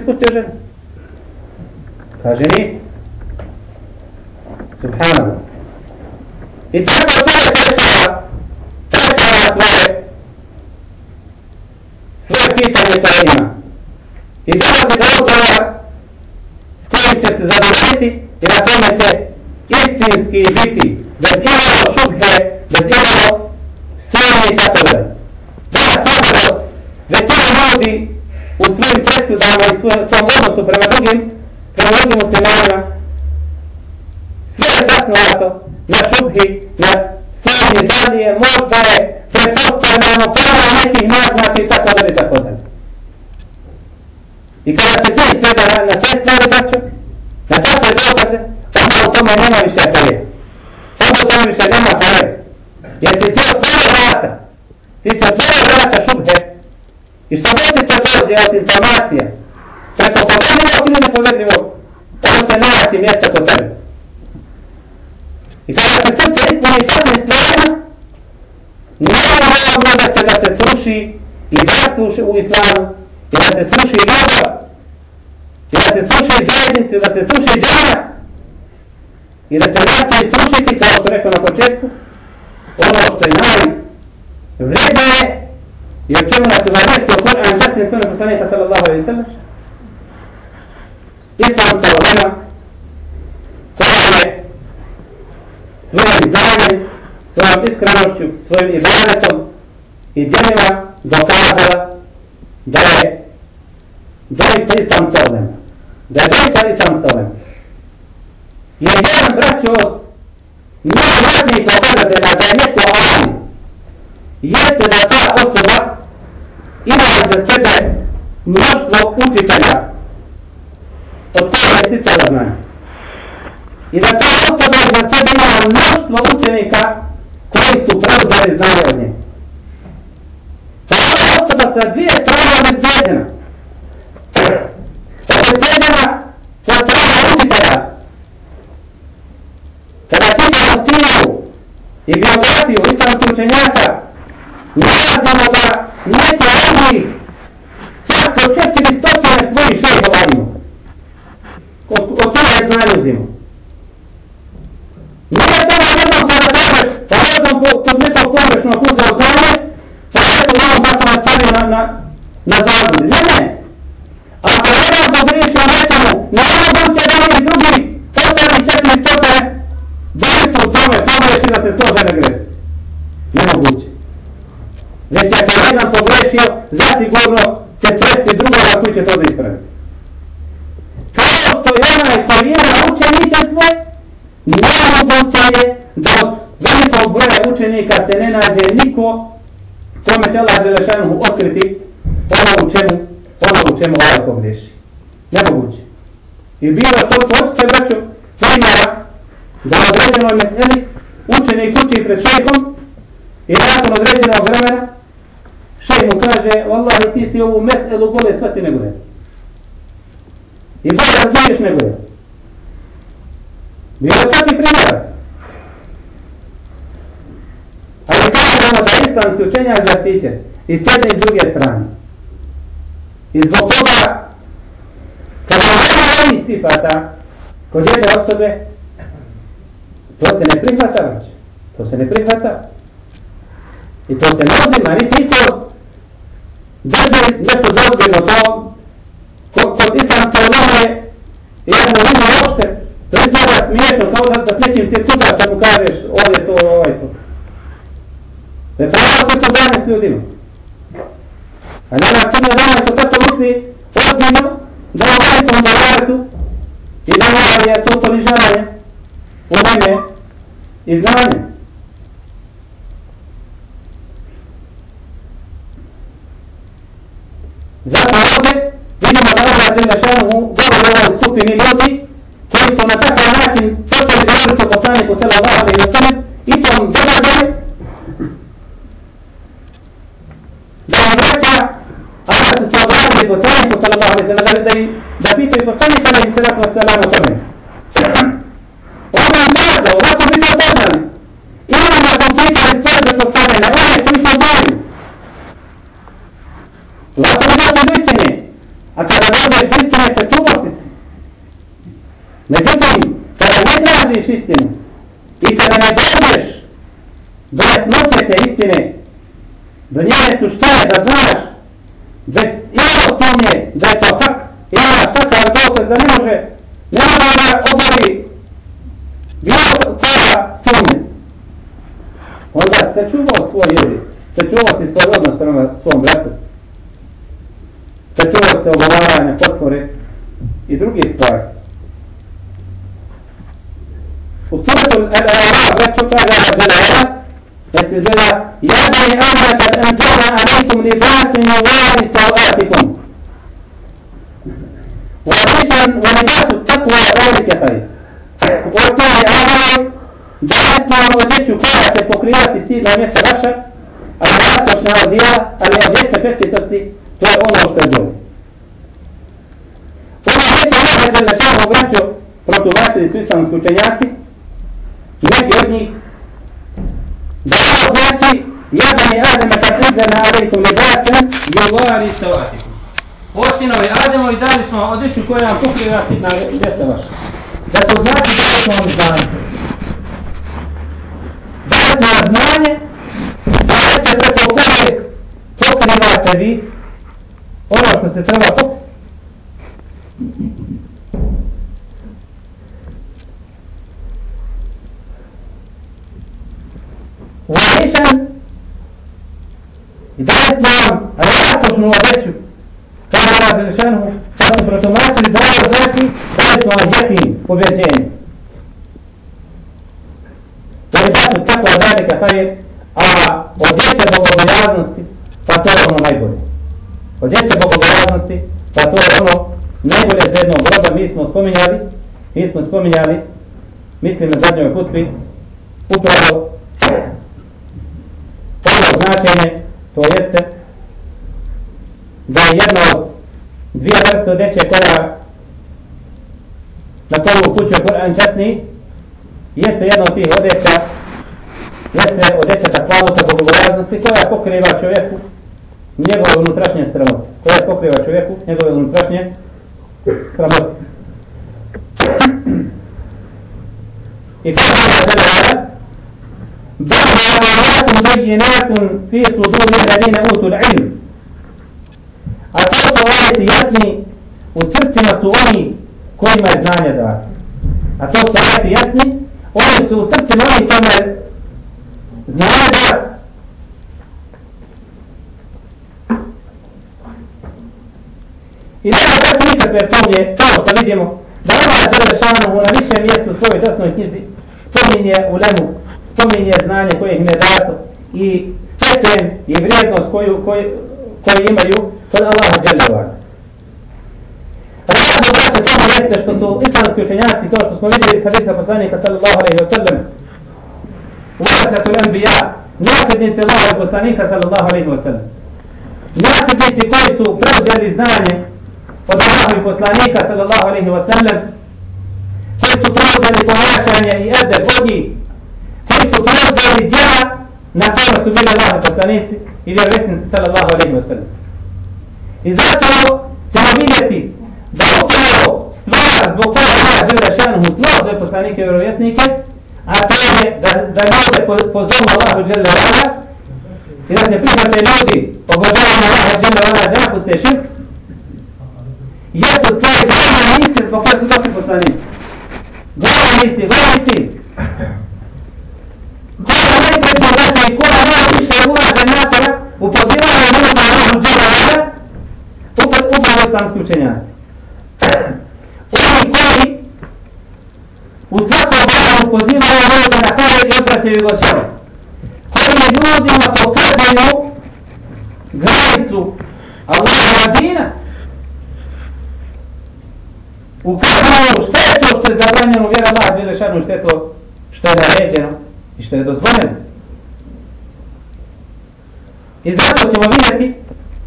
Speaker 1: Ispustio ženu. Kaže nisi. Subhanallah. I tako čovjek rešava, rešava svoje, svoje pitanje koje ima. I dolazi do odgovora s kojim će se zadovoljiti i na tome će istinski biti bez imalo šubhe, bez imalo sami i tako dalje. Danas nažalost, većina ljudi u svojim presudama i svojom odnosu prema drugim, prema drugim muslimanima, sve je zasnovato na šubhi, na sumnji, da li je možda je pretpostavljeno pravo nekih naznaka i tako dalje, tako dalje. I kada se ti sveda na, na te stvari braćo, na takve dokaze, onda u tome nema više kare. Onda u tome više nema kare. Jer si ti otvorio vrata. Ti si otvorio vrata šubhe. I što god ti se dođe od informacija, preko povedljivog ili nepovedljivog, on će naći mjesta kod tebe. I kada se srce ispuni takvim stvarima, nema razloga da će da se sluši i da sluši u islamu, i da se sruši ljubav, i da se sluši zajednicu, da se sluši džana, i da se nastavi slušiti, kao što rekao na početku, ono što je najvrednije, i o čemu nas uvajesti o Kur'an, častne sunne poslanika sallallahu alaihi sallam, islamska ulema, koja je svojim znanjem, svojom iskrenošću, svojim ibadetom i djelima dokazala da je doista islamska ulema. Da je doista islam stavljen. Jer jedan braći od najvažnijih pokazatelja da je neko ali jeste da ta osoba ima za sebe mnoštvo učitelja od toga je sticala znanja. I da ta osoba za sebe ima mnoštvo učenika koji su preuzeli znanje od nje. Ta osoba sa dvije strane obezbeđena. Obezbeđena sa strane učitelja. Kada čitamo sinu i biografiju islamskih učenjaka, nalazimo da neki od njih čak od četiri stotine svojih šehova imamo. Od, od toga je znanje uzimamo. Nije samo jednom kada kažeš, pa jednom kod nekog pogrešno uzeo znanje, pa eto jednom tako nastavio na, na, na zabudi. Ne, ne. Ako jedan pogriješi o nečemu, ne moguće da oni drugi ostali četiri stotine, da isto u tome pogreši da se slože na grešci. Nemoguće. Već ako pogrešio, zasigurno će sresti drugoga koji će to da ispraviti. Kao što je onaj koji vjera na učenike svoje, Nemoguće je da od velikog broja učenika se ne nađe niko kome će Allah Želešanu otkriti ono u čemu, ono u čemu ovaj pogreši. Nemoguće. I bilo to počete, braću, primjera da određenoj meseli učenik uči pred šejkom i nakon određenog vremena šejk mu kaže vallahi ti si ovu meselu bolje shvati nego ja. I bolje razumiješ nego ja. Bilo je takvi primjer. Ali kaže kažemo da islamski učenjak zaštićen i s jedne i s druge strane. I zbog toga, kada nema ovih sifata kod jedne osobe, to se ne prihvata već. To se ne prihvata. I to se ne uzima, niti to drži nešto zaozbiljno to kod, kod islamske ulame mu ima uopšte To izgleda smiješno, kao da, da s nekim cirkuta kad mu kažeš ovdje to, ovaj to. Ne pravo se to zanje s ljudima. A danas crno dana to tako misli ozbiljno da je velikom zavaretu i da je to ponižavanje u mene i znanje. primilote koji su na takav način počeli govoriti o poslaniku sallallahu alejhi ve sellem i tom događaju
Speaker 2: da
Speaker 1: im vraća Allah se se obrazi poslaniku sallallahu alejhi ve sellem
Speaker 2: da, da pitaju poslanika alejhi sallatu ve selam o tome. Ovo je mada, ovako to saznali. Imamo kompletne svoje zapostavljene, one koji to znaju. Lako je doći do istine, a kada dođe istine se se. Međutim, kada ne tražiš istinu i kada ne dođeš do jasnoće te istine, do njene suštine, da znaš bez imamo sumnje da je to hak, imaš takav dokaz da ne može, ne može da obavi bilo koja sumnje. Onda se čuvao svoj jezik, se čuvao si svoj odnos prema svom bratu, se čuvao se ogovaranja, potvore i drugi stvari. Suratu Al-A'raf, braću kaže Allah, يستدل يا بني آدم قد أنزلنا عليكم لباس يواري سوآتكم وريشا ولباس التقوى ذلك خير آدم Danas smo odjeću koja će pokrivati stidno mjesto vaša, a rastočna odjela, ali odjeća čestitosti, to je ono što je dobro. Ovo odjeća je za čemu obraćao protumačili su islamski učenjaci, njih Da ovo znači, ja da mi Adama kad izgleda na alejkom libasan, juvari sa vatikom. O sinovi Adamovi dali smo odjeću koja vam pokriva na mjesta vaša. Da to znači da smo vam znanje. Da smo vam znanje, da ste preko koje pokrivate vi ono što se treba pokrivati. Uvješan i dali smo vam rastočnu odeću kada je su protumačili da ovo znači da je to jekin pobjeđenje. To je zato tako velika pa je a od djece bogobojaznosti pa to je ono najbolje. Od djece bogobojaznosti pa to je ono najbolje za jednog roda mi smo spominjali mi smo spominjali mislim na zadnjoj hutbi upravo ono značenje, to jeste da je jedna od dvije vrste odeće koja na koju upućuje Kur'an časni, jeste jedna od tih odeća, jeste odeća takvaluta bogobojaznosti koja pokriva čovjeku njegove unutrašnje sramote. Koja pokriva čovjeku njegove unutrašnje sramote. I kada je بل آيات بينات في صدور الذين أوتوا العلم a tako da jasni u srcima su oni kojima je znanje dati. A to su ovajte jasni, oni su u srcima oni kojima je znanje da I nema tako nikakve sumnje, kao što vidimo, da ona je zadešana u najvišem mjestu u svojoj desnoj knjizi, spominje u lemu, spominje znanje koje im je dato i stepen i vrijednost koju, koju, koju imaju kod Allaha Đelevan. Razlog brate tamo jeste što su islamski učenjaci, to što smo vidjeli sa hadisa poslanika sallallahu alaihi wa sallam, u vratu l'anbiya, nasljednici Allaha poslanika sallallahu alaihi wa sallam. Nasljednici koji su preuzeli znanje od Allaha i poslanika sallallahu alaihi wa sallam, koji su preuzeli ponašanje i edeb bogi, koji su preuzeli djela na kojima su bili Allaha poslanici i vjerovjesnici sallallahu alaihi wa sallam. I zato ćemo vidjeti da upravo stvara zbog koja Allah žele šanuhu slao sve poslanike i vjerovjesnike, a to je da, da ljude pozovno Allahu žele rada i da se prihvate ljudi obožavamo Allaha žele rada da napuste širk, jesu stvari glavne misije zbog koje su došli poslanici. Glavne misije, glavni cilj islamski učenjaci. Oni koji u svakom danu pozivaju ljudi na kare i odvraćaju go čelo. Koji ljudima pokazuju granicu Allahova dina, ukazuju šta je to što je zabranjeno vjera Allah Đelešanu, šta je to što je naređeno i što je dozvoljeno. I zato ćemo vidjeti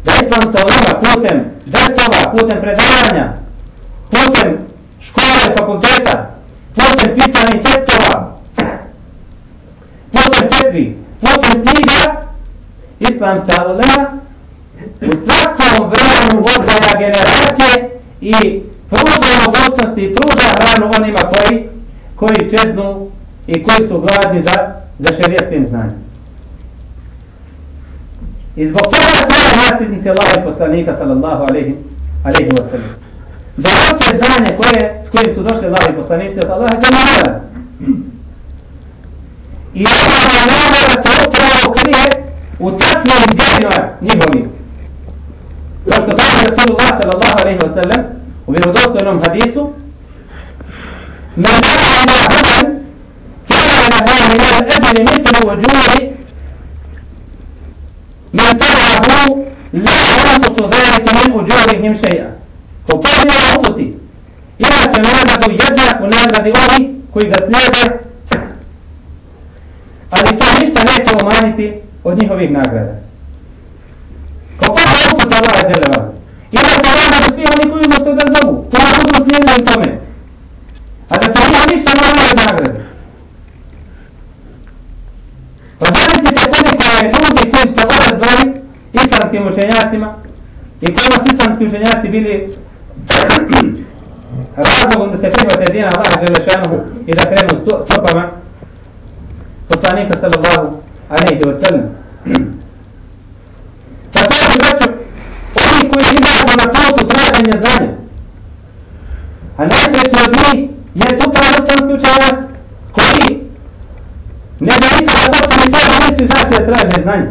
Speaker 2: da islam sa ulema, putem dersova, putem predavanja, putem škole, fakulteta, putem pisanih tekstova, putem petvi, putem knjiga, islam sa onima u svakom vremenu odgaja generacije i pruža mogućnosti i pruža hranu onima koji koji čeznu i koji su gladni za, za šerijetskim znanjem. I zbog toga su nasljednici Allaha i poslanika sallallahu alaihi, wa sallam. Da ostaje znanje koje, s kojim su došli Allaha i poslanici od Allaha je namara. I Allaha namara se upravo krije u takvim djelima njihovim. Kao što kaže Rasulullah sallallahu alaihi wa sallam u vjerodostojnom hadisu, من دعا هدى كان لها من الأجر مثل وجوه من تبعه لا ينقص ذلك من أجورهم شيئا وقال يا أخوتي إذا تنادى يدك ونادى oni koji ga slijede, ali to ništa neće umanjiti od njihovih nagrada. Kako je uput Allah Đeleva? Ima se nagrada svi oni koji mu se da zovu, koji budu slijedili tome. A da se ima ništa ne može nagradi. Pa zamislite koliko je ljudi koji se vode zvali islamskim učenjacima i kojima su islamski učenjaci bili razlogom da se prihvate dina Allaha Želešanohu i da krenu stopama poslanika sallallahu alaihi wa sallam. Pa to je braću, oni koji izađu na putu traženja znanja, a najpreći od njih jesu upravo islamski učenjaci koji ne da nikada postali to da nisu izašli da traže znanje.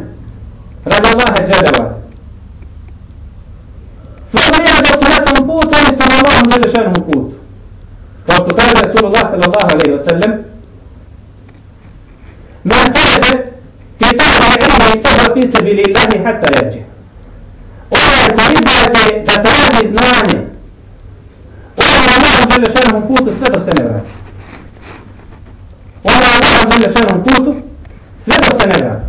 Speaker 2: Radi Allaha džedava. Sve vrijeme dok su na tom putu, oni su na Allahom zelišenom putu. Kao što kaže Rasulullah sallallahu alaihi wa sallam, Man kaže, kitabe ilmi tebe fi sebi lillahi hatta jeđe. Onaj ko izađe da traži znanje, žele šerom putu sve do se ne vrati. Ona je Allah žele šerom putu sve do se ne vrati.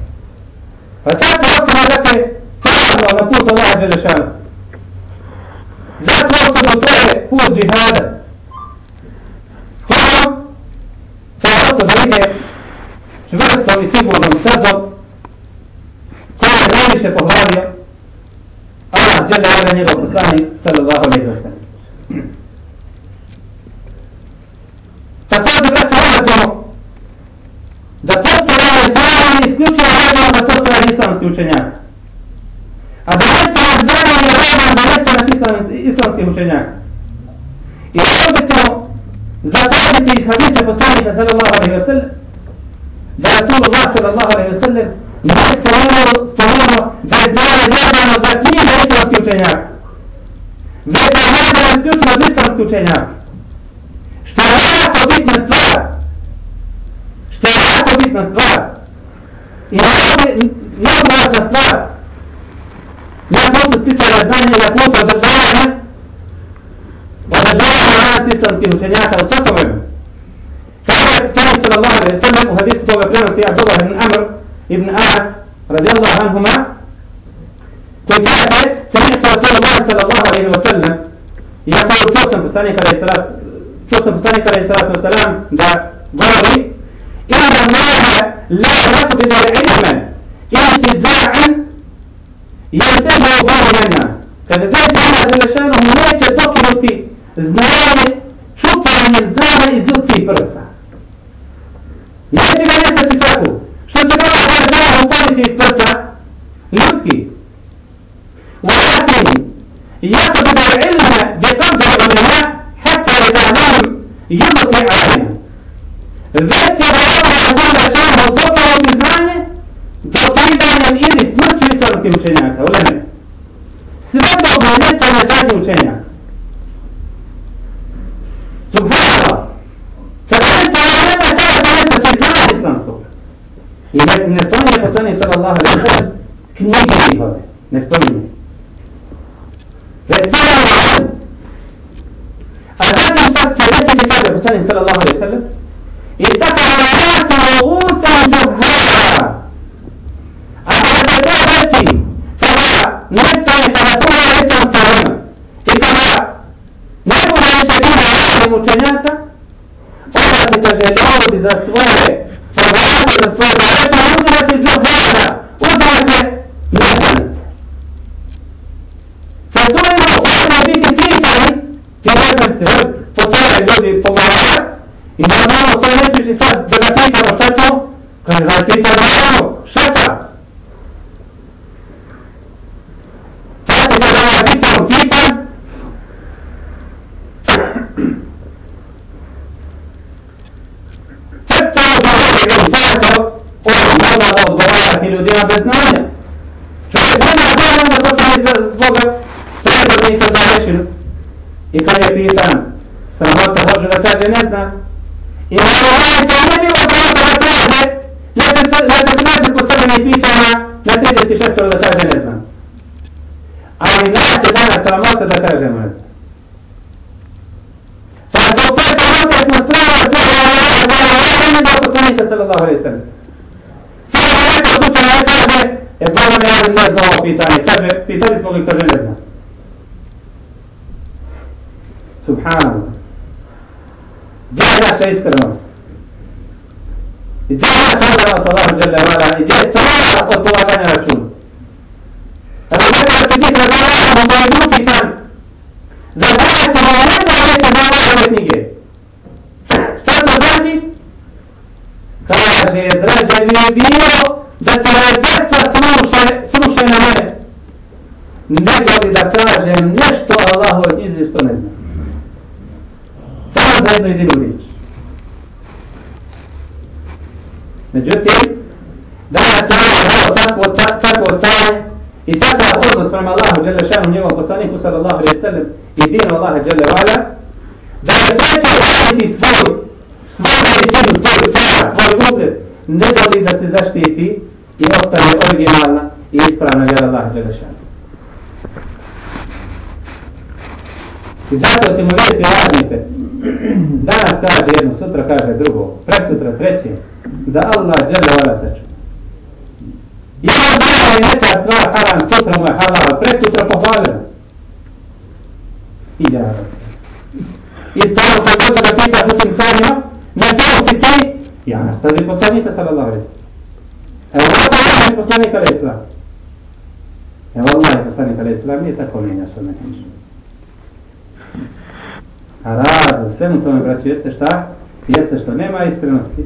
Speaker 2: Pa tako osoba dakle stavila na put Allaha Đelešana. Zato osoba to je put džihada. Skoro ta osoba ide čvrstom i sigurnom stazom koja je najviše pohvalio Allah Đelešana njegov poslani sallallahu alaihi wa sallam. Također, braći, nalazimo da postojanje znanje isključivo vezano za postojanje islamski učenjaka. A da nestane znanje je vezano za nestanak islam, islamskih učenjaka. I ovdje ćemo zatražiti iz hadisa poslanika sallallahu alaihi wa sallam da Rasulullah sallallahu alaihi wa sallam nije spomenuo, spomenuo da je znanje vezano za knjige islamskih učenjaka. Već da je vezano isključivo za islamskih učenjaka. Što je jako bitna stvar. Što je jako bitna stvar. I neobrata stvar. Na putu sticanja znanja i na putu održavanja održavanja ranac islamskih učenjaka u svakom vremenu. Kaže Sani sallallahu alaihi sallam u hadisu koga prenosi Abdullah ibn Amr ibn As radijallahu anhuma koji kaže Sani sallallahu alaihi wa sallam i ja kao čuo sam poslanika alaihi sallam čuo sam poslanik alaih salatu wasalam da govori Inna Allahe la yakbidu ilmen intiza'an yantahu bahu na nas. Kaže, zaista Allah Đelešanu mu neće dokinuti znanje, čupanjem znanja iz ljudskih prsa. Neće ga nestati tako. Što će ga Allah Đelešanu ukloniti iz prsa? Ljudski. Walakin, yakbidu ilme bi qadri ulema Jugote Alina. Već je Allah Azza šanu dokinuti znanje dokidanjem ili smrću islamskih učenjaka, poslanih sallallahu alaihi wa sallam knjige njihove. Ne spominje. Spominje A zatim šta se desiti kaže poslanik sallallahu alejhi ve bez znanja. Čovjek nema znanja da postavi za svoga predvodnika za rečinu. I kad je pitan, sramota hoće da kaže ne zna. I na ovaj to nije bilo sramota da kaže, na 40 postavljeni pitanja, na 36 da kaže ne zna. Ali nas je danas sramota da kažemo ne zna. Pa zbog te sramote smo strana svoga Allah, poslanika sallallahu alaihi sallam. Samo neko slučaj ne kaže, e Boga me ja ne zna ovo pitanje. Kaže, pitali smo ga, kaže ne zna. Subhanallah. Gdje je naša iskrenost? I gdje je naša odanost Allahu Jalla Vala? I gdje je strana od polaganja računa? Treba da se ti predavamo koji je drugi tan, zadajte mu jedna neka za ove knjige. Šta to znači? Kaže, draže mi je bilo da se nebesa sruše, sruše na mene. Nego li da kažem nešto Allahu od knjizi što ne znam. Samo za jednu jedinu riječ. Međutim, danas je ovo tako, tako, tako stanje i takav odnos prema Allahu dželle šanu njegovom poslaniku sallallahu alaihi sallam i dinu Allaha dželle vala da je preče raditi svoju, svoju medicinu, svoju čara, svoj ugled, ne doli da se zaštiti i ostane originalna i ispravna vjera Allaha dželle. I zato ćemo vidjeti razlike. Danas kaže jedno, sutra kaže drugo, presutra treće, da Allah dželle vala sačuva. Jedan dan je neka stvar haram, sutra mu je halal, presutra pohvaljena. I ja. I stano kad god da pitaš o tim na čemu si ti? Ja na stazi poslanika sallallahu alaihi sallam. Evo Allah je poslanik alaihi sallam. Evo Allah je poslanik alaihi sallam, nije tako mijenja što me. A rad u svemu tome, braću, jeste šta? Jeste što nema iskrenosti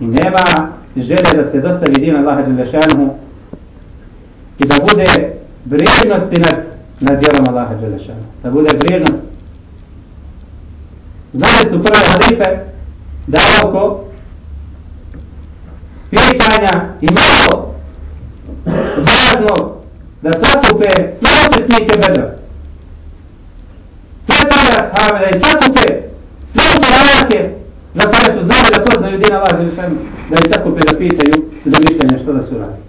Speaker 2: i nema želje da se dostavi din Allaha Đelešanuhu i da bude brižnosti nad, nad djelom Allaha Đelešanuhu. Da bude brižnost. Znali su prve halife da oko pitanja i malo važno da sakupe sve učesnike bedra. Sve tada ashave da i sakupe sve učenjake za koje su znali da poznaju dina Allah Đelešanu, da i sakupe da pitaju za mišljenje što da su radi.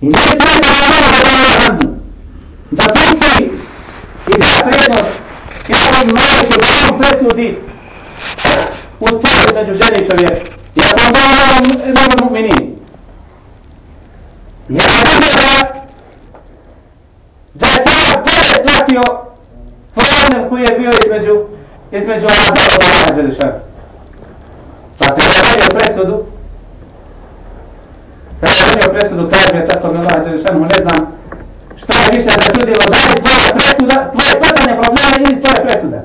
Speaker 2: I ne smeta da ono da je radu, da tuči i da prednost kao majke da on presudi u stvari među žene i čovjeka. Ja sam da ono nema mu'minin. Da je taj bolje shvatio problem koji je bio između između ona i Allaha Đelešana. Pa kada je donio presudu, kada je donio presudu, kaže tako mi Allah Đelešanu, ne znam šta je više začudilo, da li tvoja presuda, tvoje shvatanje problema ili tvoja presuda.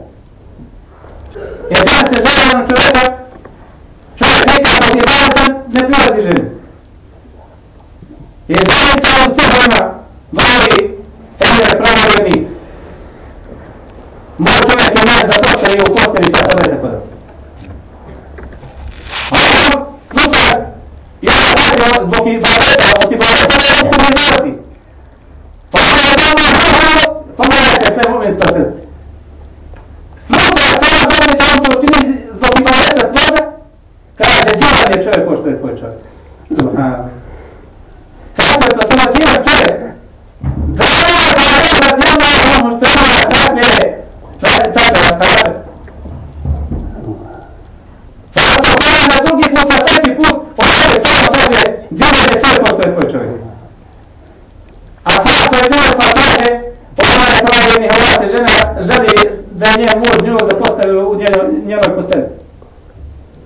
Speaker 2: Jer danas se žele na čovjeka, čovjek nekada dok je balatan, ne prilazi ženu. Jer zaista u cijelima vali emire pravodni Moj čovjek je mene zatočen i u posteli tako da je tako da. A ono, slušaj, ja sam radio zbog i bareta, zbog i bareta ne mogu ne nalazi. Pa ono je dobro dobro, pogledajte sve momenska srce. Slušaj, kada dođe da on to čini zbog i bareta svoga, kaže, divan je čovjek ko što je tvoj čovjek. Subhanallah. Kako je to samo divan čovjek? Da je da je da je da je da je da je da je Tako da stave. Tako da kada na drugi put, na treći put, ovdje samo kaže, djelo je čovjek pošto je tvoj čovjek. A kako je čovjek pa kaže, ona je pravi Mihala se žena želi da je njen muž nju zapostavio u njenoj posteli.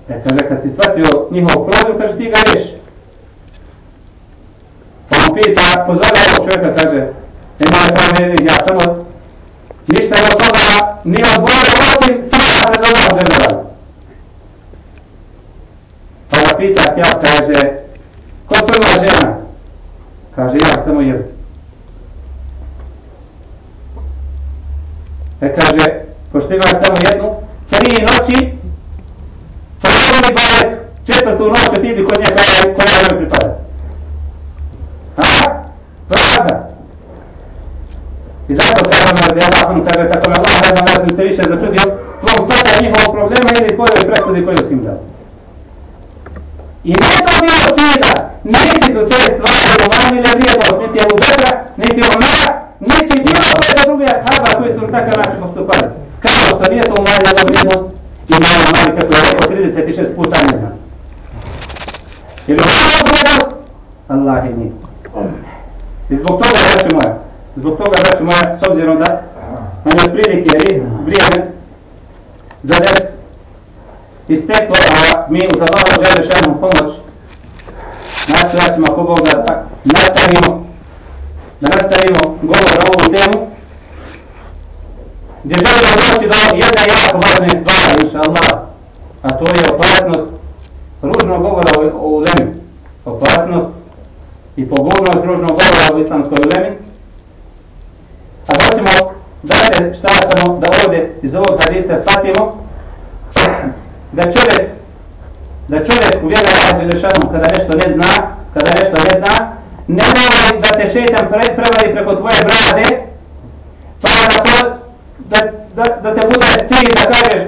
Speaker 2: E kaže, kad si shvatio njihov problem, kaže, ti ga riješi. Pa on pita, pozove ovog čovjeka, kaže, e moja tamo je, ja samo ništa od toga nije odgovorio, osim straha pred Allahom generalno. Pa ga pita, ja kaže, ko prva žena? Kaže, ja samo jednu. E kaže, pošto ima samo jednu, tri noći, pa je mi bare četvrtu noć, ti idi kod nje koja, koja joj pripada. Ha? Pravda. I zato kaže ono da Allah on kaže tako me Allah ne znam da sam se više začudio tvom shvata njihovog problema ili tvojoj presudi koju si im dao. I ne to bilo stida, niti su te stvari umanjile vrijednost, niti je Bekra, niti Omara, niti bilo koje druge ashaba koji su na takav način postupali. Kao što nije to umanjila vrijednost, i malo mali kako je rekao 36 puta ne znam. Ili umanjila vrijednost? Allah je nije. I zbog toga, braću moja, zbog toga, braću moja, s obzirom da nam je prilike i vrijeme za des isteklo, a mi uz Allaho žele šarnu pomoć nastojat ćemo ako Bog da nastavimo da nastavimo govor o ovu temu gdje želimo doći do jedne jako važne stvari, inša Allah, a to je opasnost ružnog govora o, o ulemi. Opasnost i pogubnost ružnog govora u islamskoj ulemi. A hoćemo da možemo da ovdje iz ovog hadisa shvatimo da čovjek da čovjek u vjeru Allah Đelešanu kada nešto ne zna, kada nešto ne zna, ne mora da te šetan pre, prevari preko tvoje brade, pa da, to, da, da, da te bude stid da kažeš,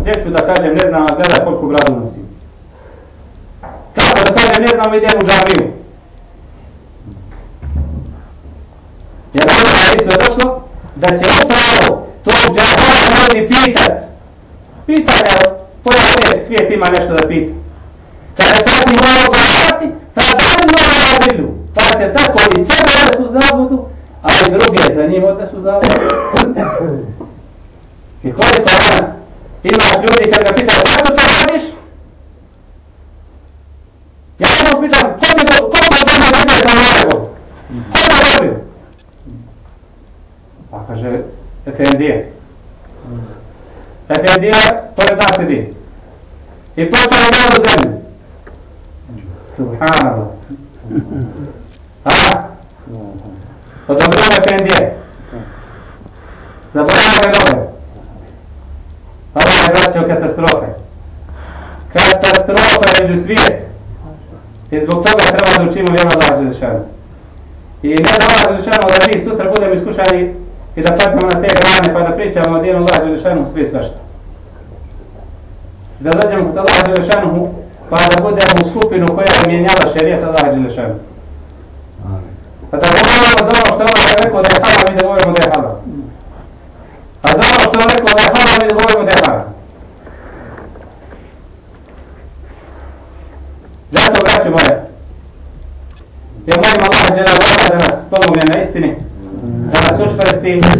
Speaker 2: gdje ću da kažem, ne znam, a koliko bradu nosi. Kako da kažem, ne znam, idem u džaviju. Jer to je sve došlo, da će upravo tog džavija ljudi pitat, pitanja koja svijet ima nešto da pita. Kada ta si morao gledati, ta da li mora. Pa će tako i sebe da su zabudu, a i druge za njim da su zabudu. I koliko nas imaš ljudi kad ga pita, kako to radiš? Ja jednom pitam, ko ti to, ko to dana vidio da mora go? Ko to dobio? Pa kaže, Efendije. Efendija, pored nas sedi. I počeo da u zemlju. Subhanallah. A? Odobrio Efendije. Zaboravio je dobe. Allah je vraćao katastrofe. Katastrofa je među svijet. I zbog toga treba da učimo vjeru Allah Đelešanu. I ne da Allah Đelešanu da mi sutra budemo iskušani i da padnemo na te grane pa da pričamo o dijelu Allah Đelešanu sve svašta. Da dođemo kod Allah Đelešanu pa da budemo u skupinu koja je mijenjala šerijet Allah Đelešanu. Pa da govorimo za ono što Allah je rekao da je haram i da govorimo da je haram. A za ono što je rekao da je haram i da govorimo da je haram. Zato, braći moje, ja molim Allah Đelešanu da nas pomogne na istini, nas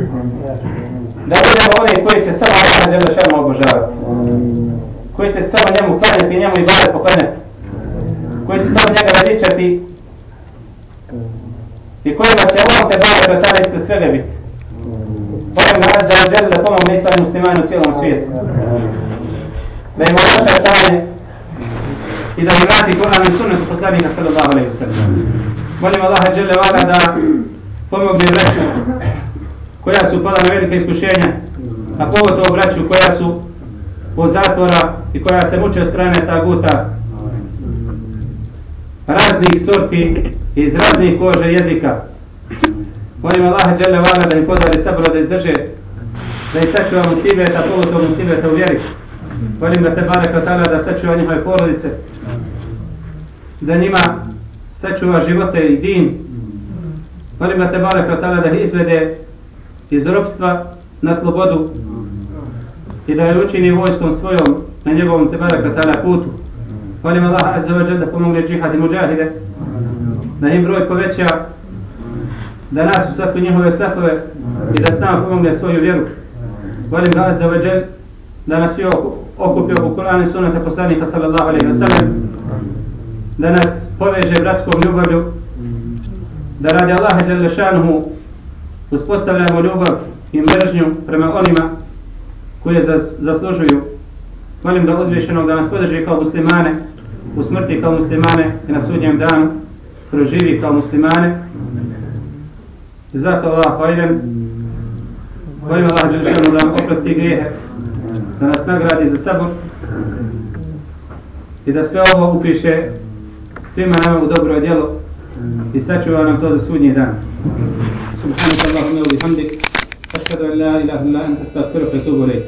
Speaker 2: da budemo oni koji će samo Allah Đelešanu obožavati koji će samo njemu klanjati i njemu i bare poklanjati, koji će samo njega veličati i kojima će on te bare kretane ispred svega biti. Molim nas za želi da pomogne islam muslimani u cijelom svijetu. Da im olaša stanje i da im vrati Kur'an i sunnetu poslanika sallallahu alaihi wa sallam. Molim Allaha dželle vala da pomogne vraću koja su pala na velike iskušenja, a pogotovo braću koja su po zatvora i koja se muče od strane taguta raznih sorti iz raznih kože jezika. Molim Allah dželle vala da im podari sabro da izdrže da ih sačuva musibeta, pogotovo musibeta u vjeri. Molim da te barek od da sačuva njihove porodice, da njima sačuva živote i din. Molim da te barek tala da ih izvede iz ropstva na slobodu i da je učini vojskom svojom na njegovom tebara katala putu. Molim Allah azza wa jalla da pomogne džihad i muđahide, da im broj poveća, da nas u svaku njihove safove i da s nama pomogne svoju vjeru. Molim ga azza wa jalla da nas svi okupi oko Kur'ana i sunnata poslanika sallallahu alaihi wa sallam, da nas poveže bratskom ljubavlju, da radi Allaha dželle šanuhu uspostavljamo ljubav i mržnju prema onima koje zas, zaslužuju. Molim da uzvišenog da nas podrži kao muslimane, u smrti kao muslimane i na sudnjem danu proživi kao muslimane. Zato Allah hajren. Molim Allah dželle da nam oprosti grijehe, da nas nagradi za sabor i da sve ovo upiše svima nama u dobro djelo i sačuva nam to za sudnji dan. سبحانك اللهم وبحمدك أشهد أن لا إله إلا أنت أستغفرك وأتوب إليك